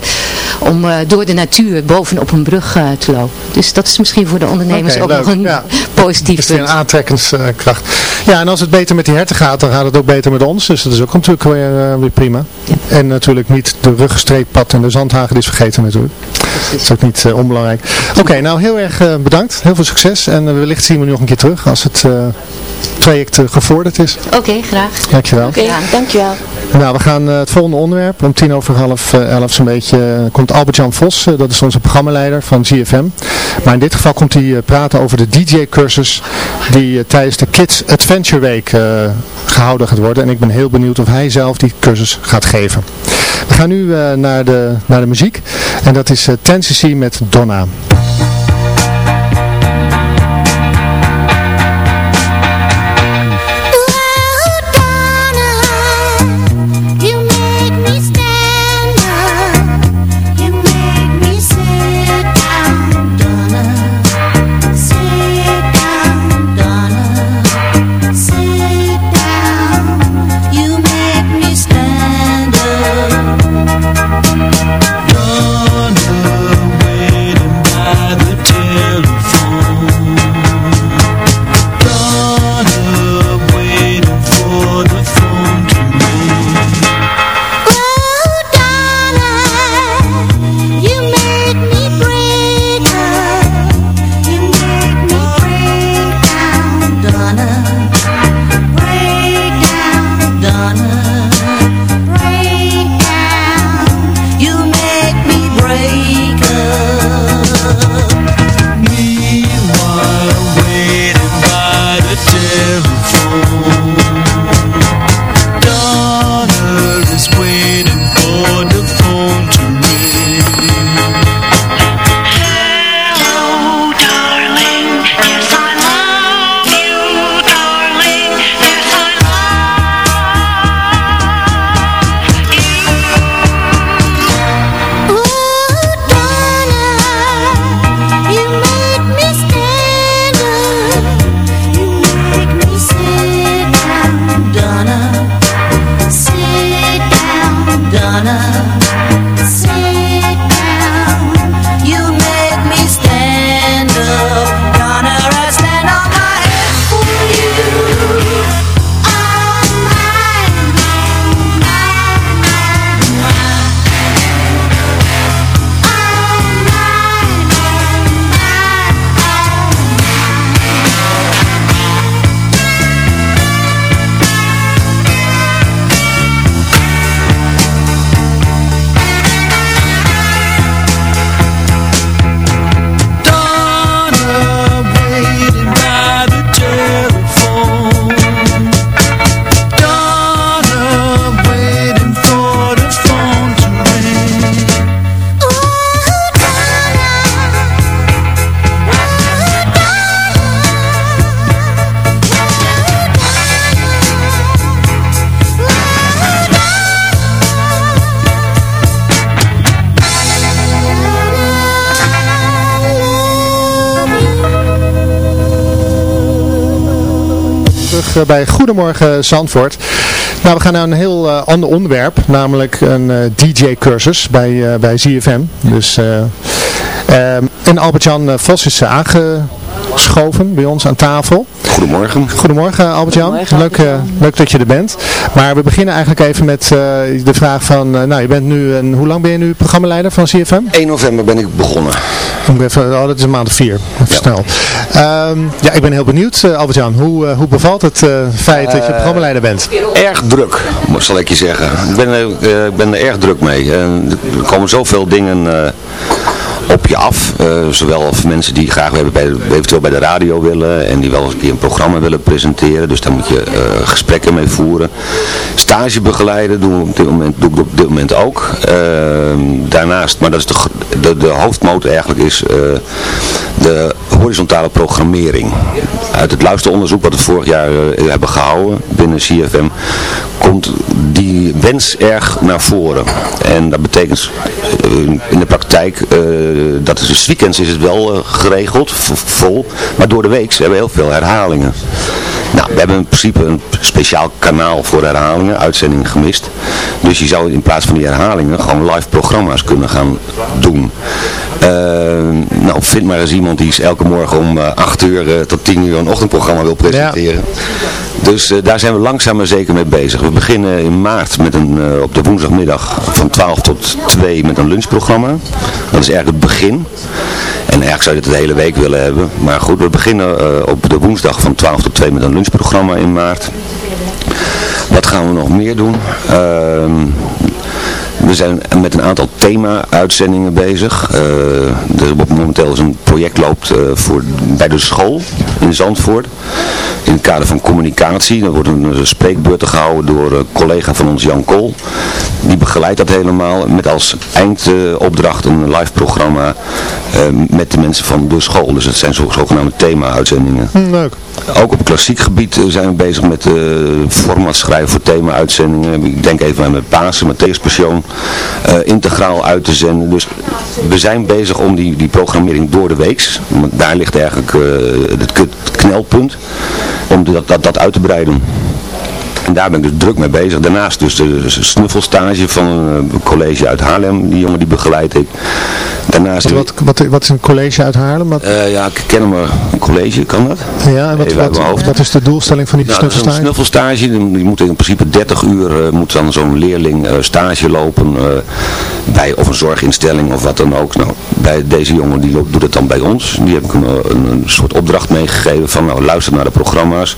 om eh, door de natuur bovenop een brug eh, te lopen. Dus dat is misschien voor de ondernemers ook leuk. nog een Ja. Positief is er een aantrekkingskracht. Ja, en als het beter met die herten gaat, dan gaat het ook beter met ons. Dus dat is ook natuurlijk weer, eh, weer prima. En natuurlijk niet de ruggestreeppad en de zandhagen is vergeten natuurlijk. Dat is ook niet eh, onbelangrijk. Oké, nou heel erg eh, bedankt. Heel veel succes. En wellicht zien we nu nog een keer terug als het traject eh, gevorderd is. Oké, graag. Dankjewel. Oké, dankjewel. Nou, we gaan eh, het volgende onderwerp. Om tien over half eh, elf zo'n beetje komt Albert-Jan Vos. dat is onze programmaleider van GFM. Maar in dit geval komt hij praten over de DJ-cursus die tijdens de Kids Adventure Week eh, gehouden gaat worden. En ik ben heel benieuwd of hij zelf die cursus gaat geven. We gaan nu eh, naar, de, naar de muziek. En dat is uh, Tennessee met Donna. Eh, bij Goedemorgen Zandvoort. Nou, we gaan naar een heel eh, ander onderwerp, namelijk een eh, DJ-cursus bij, bij ZFM. Dus, eh, ehm, en Albert-Jan Vos is aangeschoven bij ons aan tafel. Goedemorgen. Goedemorgen Albert-Jan. Leuk, eh, leuk dat je er bent. Maar we beginnen eigenlijk even met eh, de vraag van, eh, nou je bent nu, een, hoe lang ben je nu programmaleider van CFM? 1 november ben ik begonnen. Even, oh, dat is een maand of vier. Even snel. Ehm, ja, ik ben heel benieuwd, eh, Albert-Jan. Hoe, eh, hoe bevalt het eh, feit dat je programmaleider bent? Erg druk, zal ik je zeggen. Ik ben, ik ben er erg druk mee. En er komen zoveel dingen eh, je af. eh, zowel voor mensen die graag bij, eventueel bij de radio willen en die wel eens een keer een programma willen presenteren. Dus daar moet je eh, gesprekken mee voeren. Stage begeleiden doen we op dit moment, doe ik op dit moment ook. Ehm, daarnaast, maar dat is de, de, de hoofdmoot eigenlijk is eh, de horizontale programmering. Uit het luisteronderzoek wat we vorig jaar hebben gehouden binnen CFM komt die wens erg naar voren. En dat betekent in de praktijk, dat is dus weekends is het wel eh, geregeld, vol, maar door de week hebben we heel veel herhalingen. Nou, we hebben in principe een speciaal kanaal voor herhalingen, uitzendingen gemist. Dus je zou in plaats van die herhalingen gewoon live programma's kunnen gaan doen. Eh, nou, vind maar eens iemand die elke morgen om eh, 8 uur eh, tot 10 uur een ochtendprogramma wil presenteren. Dus eh, daar zijn we langzaam maar zeker mee bezig. We beginnen in maart met een, eh, op de woensdagmiddag van 12 tot 2 met een lunchprogramma. Dat is eigenlijk het begin. En eigenlijk zou je het de hele week willen hebben. Maar goed, we beginnen eh, op de woensdag van 12 tot 2 met een lunchprogramma in maart. Wat gaan we nog meer doen? Ehm, we zijn met een aantal thema-uitzendingen bezig. Eh, er momenteel is een project loopt eh, voor, bij de school in Zandvoort. In het kader van communicatie. Er wordt een, spreekbeurt gehouden door een collega van ons Jan Kool. Die begeleidt dat helemaal met als eindopdracht een live programma eh, met de mensen van de school. Dus het zijn zo, zogenaamde thema-uitzendingen. Hm, leuk. Ook op klassiek gebied zijn we bezig met uh, format schrijven voor thema-uitzendingen. Ik denk even aan met Pasen, Matthäus Passion, uh, integraal uit te zenden. Dus we zijn bezig om die, die programmering door de weeks, want daar ligt eigenlijk het, het knelpunt, om dat, dat, dat uit te breiden. En daar ben ik dus druk mee bezig. Daarnaast dus de snuffelstage van een college uit Haarlem. Die jongen die begeleid ik. Daarnaast wat, wat, wat, is een college uit Haarlem? Wat... Uh, ja, ik ken hem een college, kan dat? Ja, en wat, wat, wat, is de doelstelling van die nou, snuffelstage? Een snuffelstage, die moet in principe 30 uur uh, moet dan zo'n leerling uh, stage lopen. bij, of een zorginstelling of wat dan ook. Nou, bij deze jongen die doet het dan bij ons. Die heb ik een, een, een soort opdracht meegegeven van nou, luister naar de programma's.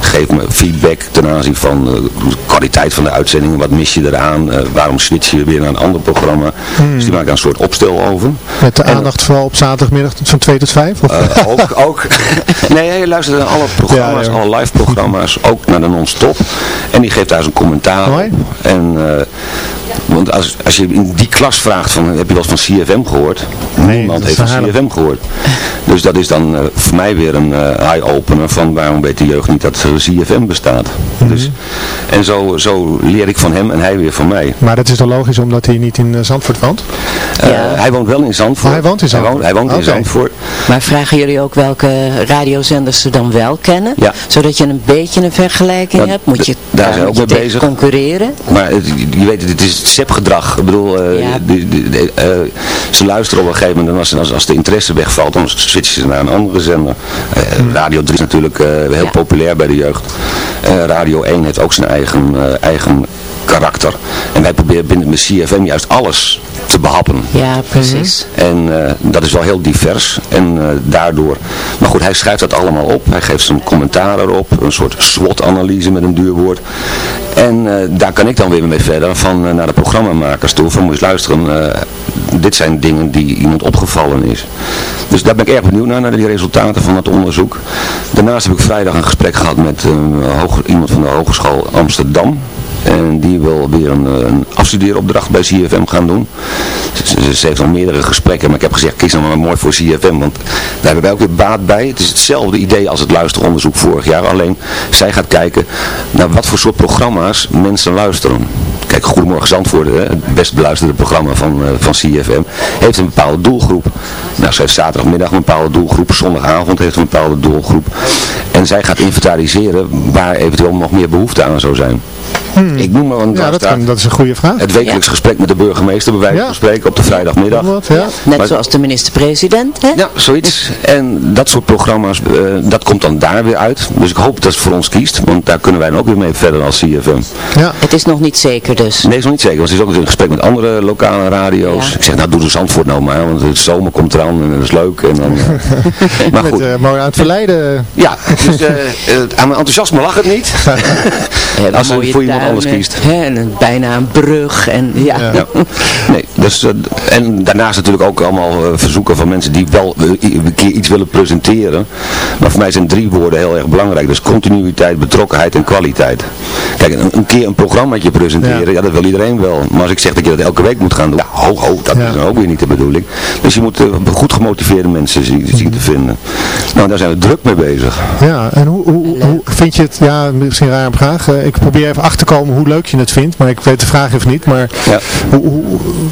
Geef me feedback ten aanzien van van de kwaliteit van de uitzendingen, wat mis je eraan, uh, waarom switch je weer naar een ander programma. Hmm. Dus die maken een soort opstel over. Met de aandacht en, vooral op zaterdagmiddag van 2 tot 5? Of? Uh, ook, ook. nee, je luistert naar alle programma's, ja, ja. alle live programma's, ook naar de non-stop. En die geeft daar zijn commentaar op. En, want als, als je in die klas vraagt van, heb je wat van CFM gehoord? Nee, Niemand heeft van CFM gehoord. Dus dat is dan uh, voor mij weer een uh, eye-opener van waarom weet de jeugd niet dat CFM bestaat. Mm -hmm. dus, en zo, zo leer ik van hem en hij weer van mij. Maar dat is dan logisch omdat hij niet in Zandvoort woont? Uh, ja. Hij woont wel in Zandvoort. Oh, hij woont in Zandvoort? Hij woont, hij woont okay. in Zandvoort. Maar vragen jullie ook welke radiozenders ze dan wel kennen? Ja. Zodat je een beetje een vergelijking dat, hebt? Moet je daar zijn we ook mee bezig. concurreren? Maar het, je weet, het is SEP-gedrag. Ik bedoel, uh, ja. uh, ze luisteren op een gegeven moment en als, als, als de interesse wegvalt, dan switchen ze naar een andere zender. Hmm. Radio 3 is natuurlijk heel ja. populair bij de jeugd. Radio 1 heeft ook zijn eigen, eigen karakter. En wij proberen binnen de CFM juist alles te behappen. Ja, precies. En uh, dat is wel heel divers. En uh, daardoor... Maar goed, hij schrijft dat allemaal op. Hij geeft zijn commentaar erop. Een soort SWOT-analyse met een duur woord. En uh, daar kan ik dan weer mee verder van naar de programmamakers toe. Van moet je luisteren. dit zijn dingen die iemand opgevallen is. Dus daar ben ik erg benieuwd naar, naar die resultaten van dat onderzoek. Daarnaast heb ik vrijdag een gesprek gehad met iemand van de Hogeschool Amsterdam. En die wil weer een, een afstudeeropdracht bij CFM gaan doen. Ze, heeft al meerdere gesprekken, maar ik heb gezegd, kies nou maar mooi voor CFM, want daar hebben wij ook weer baat bij. Het is hetzelfde idee als het luisteronderzoek vorig jaar, alleen zij gaat kijken naar wat voor soort programma's mensen luisteren. Kijk, Goedemorgen Zandvoort, het best beluisterde programma van, eh, van CFM, heeft een bepaalde doelgroep. Nou, ze heeft zaterdagmiddag een bepaalde doelgroep, zondagavond heeft een bepaalde doelgroep. En zij gaat inventariseren waar eventueel nog meer behoefte aan zou zijn. Ik noem maar een Ja, dat, kan, dat is een goede vraag. Het wekelijks gesprek met de burgemeester, bij wijze van spreken, op de vrijdagmiddag. ja. Net Maar- zoals de minister-president, hè? Ja, zoiets. En dat soort programma's, eh, dat komt dan daar weer uit. Dus ik hoop dat ze voor ons kiest, want daar kunnen wij dan ook weer mee verder als CFM. Ja. Het is nog niet zeker dus. Nee, is nog niet zeker, want ze is ook in gesprek met andere lokale radio's. Ja. Ik zeg, nou doe de Zandvoort nou maar, want de zomer komt eraan en dat is leuk. En dan, eh, maar Met, goed. eh, maar aan het verleiden. Ja, dus aan mijn enthousiasme lag het niet. Als ze voor iemand anders kiest. Hè, en een, bijna een brug. En, ja. Ja. Nee, dus, eh, en daarnaast natuurlijk ook allemaal eh, verzoeken van mensen die wel eh, een keer iets willen presenteren. Maar voor mij zijn drie woorden heel erg belangrijk. Dus continuïteit, betrokkenheid en kwaliteit. Kijk, een, een keer een programmaatje presenteren, ja. dat wil iedereen wel. Maar als ik zeg dat je dat elke week moet gaan doen, ja, ho, ho, dat is dan ook weer niet de bedoeling. Dus je moet goed gemotiveerde mensen zien, zien te vinden. Nou, daar zijn we druk mee bezig. Ja, en hoe, hoe, hoe vind je het, ja, misschien een rare vraag. ik probeer even achter te komen hoe leuk je het vindt, maar ik weet de vraag even niet. Maar Ja. hoe,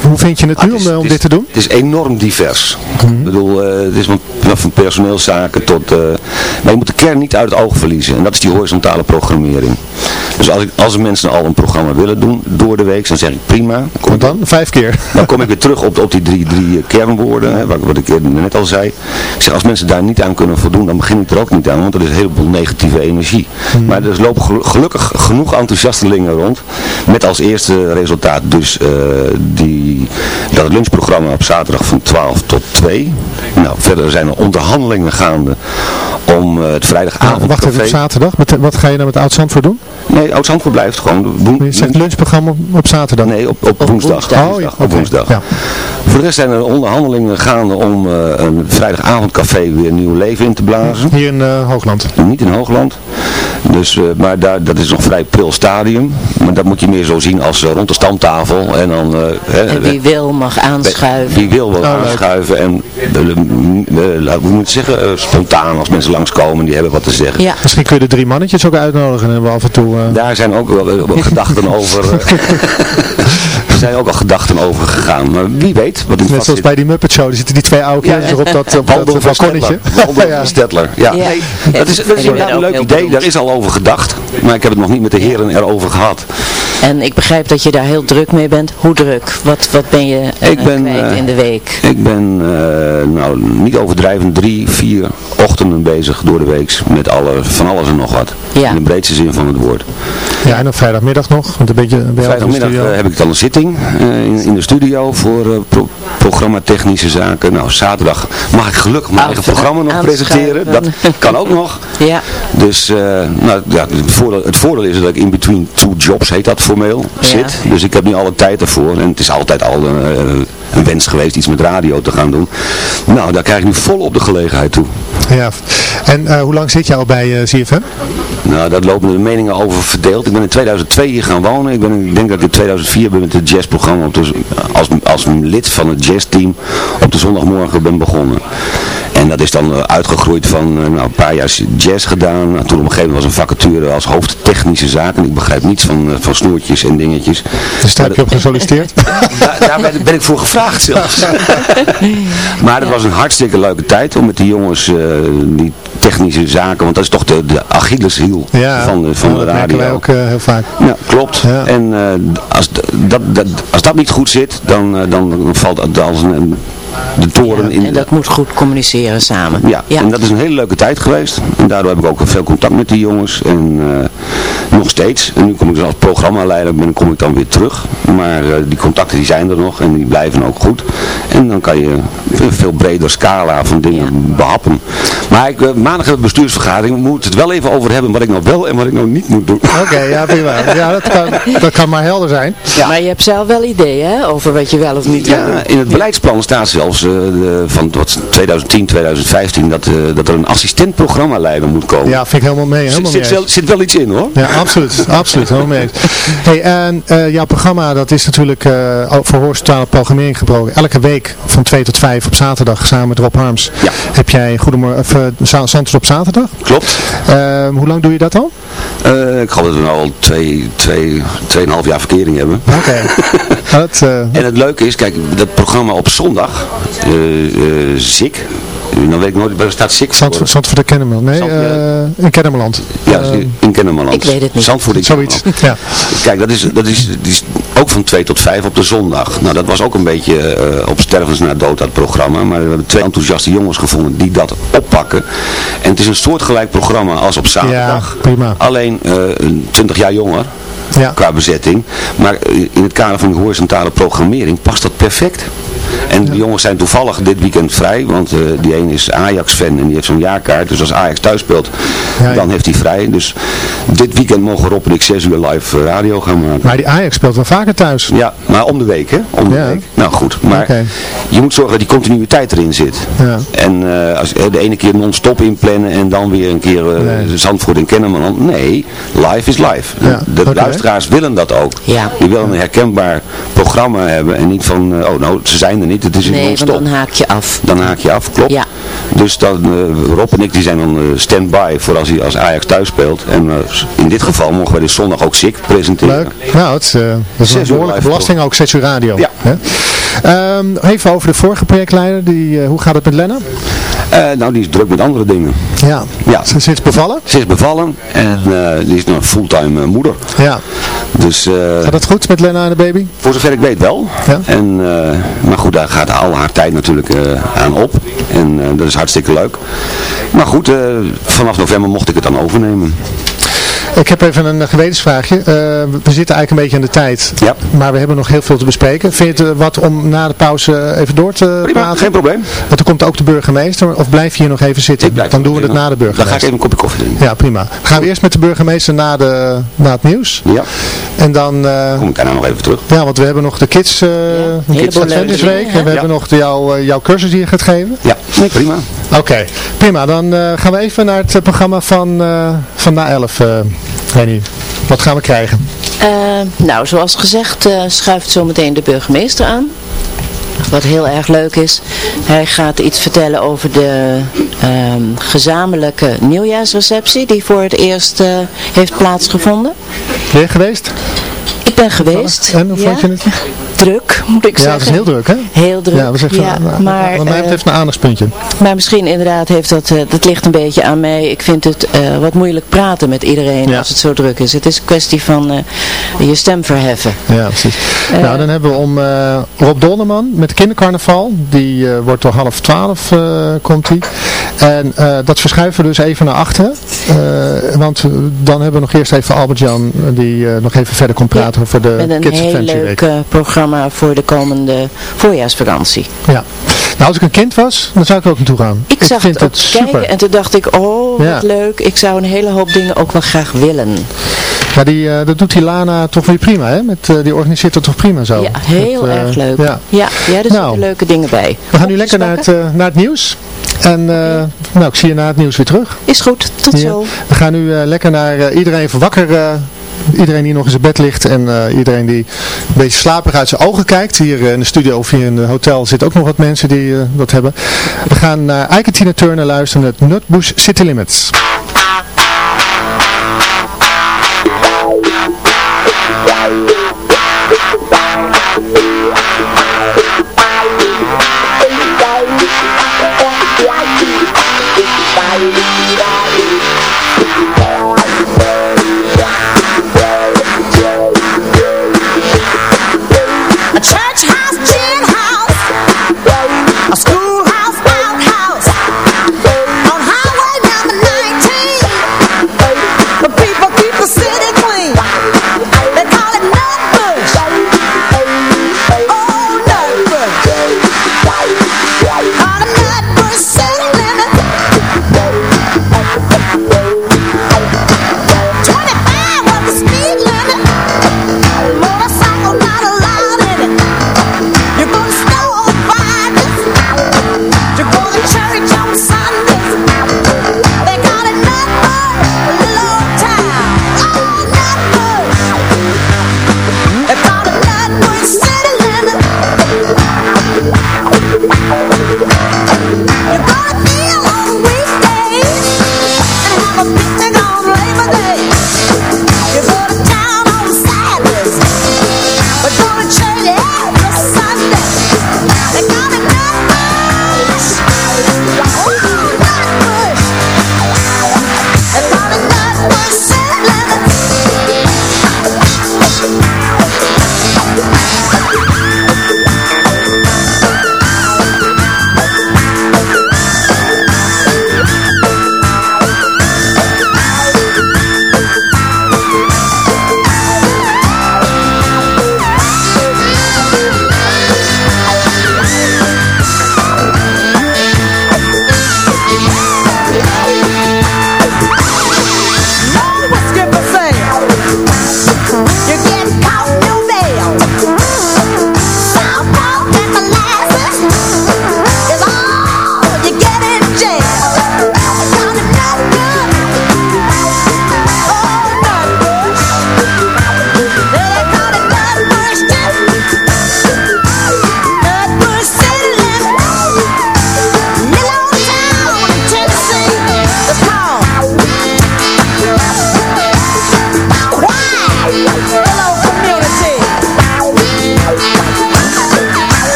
hoe, hoe vind je het nu om, eh, dit te doen? Het is enorm divers. Mhm. Ik bedoel, eh, het is van, van personeelszaken tot... eh, maar je moet de kern niet uit het oog verliezen. En dat is die horizontale programmering. Dus als, ik, als mensen al een programma willen doen door de week, dan zeg ik prima. Kom, dan? Vijf keer. dan kom ik weer terug op, op die drie, drie eh, kernwoorden, hè, wat, wat ik eh, net al zei. Ik zeg, als mensen daar niet aan kunnen voldoen, dan begin ik er ook niet aan, want er is een heleboel negatieve energie. Maar er lopen gelu- gelukkig genoeg enthousiastelingen rond, met als eerste resultaat dus eh, die, dat lunchprogramma op zaterdag van 12 tot 2. Nou, verder zijn er onderhandelingen gaande om eh, het vrijdagavond Wacht even, op zaterdag. Wat ga je dan met Oud-Zandvoort doen? Nee, Oud-Zandvoort blijft gewoon. Je zegt lunchprogramma op, zaterdag? Nee, op, op, woensdag. woensdag. Oh, ja, op woensdag. Ja. Voor de rest zijn er onderhandelingen gaande om eh, een vrijdagavondcafé weer nieuw leven in te blazen. Hier in eh, Hoogland? Niet in Hoogland. Dus, eh, maar daar, dat is nog een vrij pril stadium. Maar dat moet je meer zo zien als rond de stamtafel. En dan, eh, hè, En wie wil mag aanschuiven. wie wil wel Oh, leuk. aanschuiven. En eh, eh, laat ik moet zeggen, spontaan als mensen langskomen, die hebben wat te zeggen. Ja. Misschien kun je de drie mannetjes ook uitnodigen en we af en toe... eh, Daar zijn ook wel eh, gedachten over. eh, er zijn ook al gedachten over gegaan. Maar wie weet wat net zoals bij die Muppet Show, er zitten die twee oude kerels op dat, op Wandel dat van balkonnetje. Wandel Ja. van Stettler. Ja. Ja. Nee, dat is, dat is inderdaad een leuk idee. Daar is al over gedacht. Maar ik heb het nog niet met de heren erover gehad. En ik begrijp dat je daar heel druk mee bent. Hoe druk? Wat, wat ben je eh, Ik ben, eh, in de week? Ik ben, eh, nou niet overdrijvend, drie, vier ochtenden bezig door de week. Met alle, van alles en nog wat. Ja. In de breedste zin van het woord. Ja, en op vrijdagmiddag nog, want een beetje bij Vrijdagmiddag eh, heb ik dan een zitting eh, in, in de studio voor eh, pro programmatechnische zaken. Nou, zaterdag mag ik gelukkig mijn eigen programma nog presenteren. Dat kan ook nog. Ja. Dus uh, nou, ja, het, voordeel, het voordeel is dat ik in between two jobs, heet dat formeel, Ja. zit. Dus ik heb nu alle tijd ervoor. En het is altijd al een, een wens geweest iets met radio te gaan doen. Nou, daar krijg ik nu volop de gelegenheid toe. Ja, en eh, hoe lang zit je al bij eh, CFM? Nou, daar lopen de meningen over verdeeld. Ik ben in 2002 hier gaan wonen. Ik, ben, ik denk dat ik in 2004 ben met het jazzprogramma als, als lid van het jazzteam op de zondagmorgen ben begonnen. En dat is dan eh, uitgegroeid van eh, nou, een paar jaar jazz gedaan. Nou, toen op een gegeven moment was een vacature als hoofd technische zaken. Ik begrijp niets van, eh, van snoertjes en dingetjes. Dus daar heb je op gesolliciteerd? Daar, daar ben, ben ik voor gevraagd zelfs. maar het was een hartstikke leuke tijd om met die jongens eh, die technische zaken, want dat is toch de, de Achilleshiel Ja, van de, van ja, de dat merken radio. wij ook heel vaak. Ja, klopt. Ja. En eh, als, dat, dat, als dat niet goed zit, dan, dan valt het als een, een- de toren in. En dat moet goed communiceren samen. Ja, en dat is een hele leuke tijd geweest. En daardoor heb ik ook veel contact met die jongens. En eh, nog steeds. En nu kom ik dus als programmaleider, ben, kom ik dan weer terug. Maar eh, die contacten die zijn er nog en die blijven ook goed. En dan kan je een veel breder scala van dingen behappen. Maar ik, eh, maandag we bestuursvergadering. We moeten het wel even over hebben wat ik nou wel en wat ik nou niet moet doen. Oké, ja, prima. Ja, dat kan, dat kan maar helder zijn. Maar je hebt zelf wel ideeën hè, over wat je wel of niet wil Ja, in het beleidsplan staat zelfs de, van wat, 2010, 2015 dat, eh, dat er een assistent programmaleider moet komen. Ja, vind ik helemaal mee. Helemaal zit, wel, zit wel iets in hoor. Ja. absoluut. Absoluut. Helemaal mee. Hey, en eh, jouw programma, dat is natuurlijk eh voor horizontale programmering gebroken. Elke week van 2 tot 5 op zaterdag samen met Rob Harms. Ja. Heb jij Goedemorgen, Zandvoort op zaterdag? Klopt. Ehm, hoe lang doe je dat al? Ik geloof dat we nu al twee, twee, tweeënhalf jaar verkering hebben. Oké. Dat, eh, En het leuke is, kijk, dat programma op zondag, eh eh, Zik, dan weet ik nooit, waar staat Zik voor? Zandvoort, Zandvoort en Kennemerland. Nee, Zand- eh, in Kennemerland. Ja, Eh, in Kennemerland. Ik weet het niet. Zandvoort in Zoiets, Kennemerland. ja. Kijk, dat is, dat is, die is ook van 2 tot 5 op de zondag. Nou, dat was ook een beetje eh, op stervens na dood dat programma. Maar we hebben twee enthousiaste jongens gevonden die dat oppakken. En het is een soortgelijk programma als op zaterdag. Ja, prima. Alleen eh 20 jaar jonger Qua bezetting. Maar eh, in het kader van die horizontale programmering past dat perfect. En de jongens zijn toevallig dit weekend vrij, want eh, die een is Ajax-fan en die heeft zo'n jaarkaart. Dus als Ajax thuis speelt, Ja, ja. dan heeft hij vrij. Dus dit weekend mogen Rob en ik 6 uur live eh, radio gaan maken. Maar die Ajax speelt wel vaker thuis. Ja, maar om de week, hè? Om de Ja. week. Nou goed, maar Oké. je moet zorgen dat die continuïteit erin zit. Ja. En eh, als, de ene keer non-stop inplannen en dan weer een keer eh Nee. Zandvoort in Kennemerland. Nee, live is live. Ja, De luisteraars willen dat ook. Ja. Die willen een herkenbaar programma hebben en niet van, oh nou, ze zijn er niet, het is in Nee, non-stop. dan haak je af. Dan haak je af, klopt. Ja. Dus dan, eh, Rob en ik die zijn dan eh, stand-by voor als, hij, als Ajax thuis speelt. En eh, in dit geval mogen wij dus zondag ook SIK presenteren. Leuk. Nou, het is, eh, dat is een behoorlijke belasting, ook 6 uur radio. Ja. Hè? Ehm, even over de vorige projectleider. Die, eh, hoe gaat het met Lenna? Eh, nou, die is druk met andere dingen. Ja. Ja. Ze zit bevallen? Ze is bevallen en eh, die is nog fulltime eh, moeder. Ja. Dus Gaat het goed met Lenna en de baby? voor zover ik weet wel. Ja. En, maar goed, daar gaat al haar tijd natuurlijk aan op. En dat is hartstikke leuk. Maar goed, vanaf november mocht ik het dan overnemen. Ik heb even een gewetensvraagje. Eh, we zitten eigenlijk een beetje aan de tijd. Ja. Maar we hebben nog heel veel te bespreken. Vind je het eh, wat om na de pauze even door te Prima, praten? geen probleem. Want er komt ook de burgemeester. Of blijf je hier nog even zitten? Ik blijf Dan doen we het na de Dan ga ik burgemeester. even een kopje koffie drinken. Ja, prima. Dan gaan we eerst met de burgemeester na, de, na het nieuws. Ja, En dan... eh, kom ik daarna nog even terug. Ja, want we hebben nog de Kids, eh heleboel kids? En we hebben nog de, jouw, eh, jouw cursus die je gaat geven. Ja, prima. Oké, prima. Dan eh, gaan we even naar het eh, programma van, eh, van na 11, eh Henny. Wat gaan we krijgen? Eh, nou, zoals gezegd eh, schuift zometeen de burgemeester aan. Wat heel erg leuk is. Hij gaat iets vertellen over de ehm, gezamenlijke nieuwjaarsreceptie die voor het eerst eh, heeft plaatsgevonden. Ben je geweest? Ik ben geweest. En hoe vond je het? Druk, moet ik Ja, zeggen. het is heel druk, hè? Heel druk. Ja, we zeggen, ja, nou, maar, wat mij eh, betreft een aandachtspuntje. maar misschien inderdaad heeft dat, eh, dat ligt een beetje aan mij. Ik vind het eh, wat moeilijk praten met iedereen Ja. als het zo druk is. Het is een kwestie van je stem verheffen. Ja, precies. Nou, dan hebben we om Rob Donnerman met de kindercarnaval. Die wordt door half twaalf komt die. En dat verschuiven we dus even naar achteren. Want dan hebben we nog eerst even Albert-Jan die nog even verder komt praten over de Met een Kids heel Adventure leuk Week. eh, programma voor de komende voorjaarsvakantie. Ja. Nou, als ik een kind was, dan zou ik er ook naartoe gaan. Ik zag vind het kijken en toen dacht ik, oh wat Ja. leuk. Ik zou een hele hoop dingen ook wel graag willen. Maar die, eh, dat doet die Lana toch weer prima, hè? Met, eh, die organiseert dat toch prima zo? Ja, heel erg leuk. Ja. Ja, ja, er Nou. zitten leuke dingen bij. We gaan nu lekker naar het, naar het nieuws. En nou, ik zie je na het nieuws weer terug. Is goed, tot Ja. zo. We gaan nu lekker naar iedereen even wakker. Iedereen die nog in zijn bed ligt en eh, iedereen die een beetje slaperig uit zijn ogen kijkt. Hier eh, in de studio of hier in het hotel zitten ook nog wat mensen die eh, dat hebben. We gaan naar Ike Turner luisteren met Nutbush City Limits.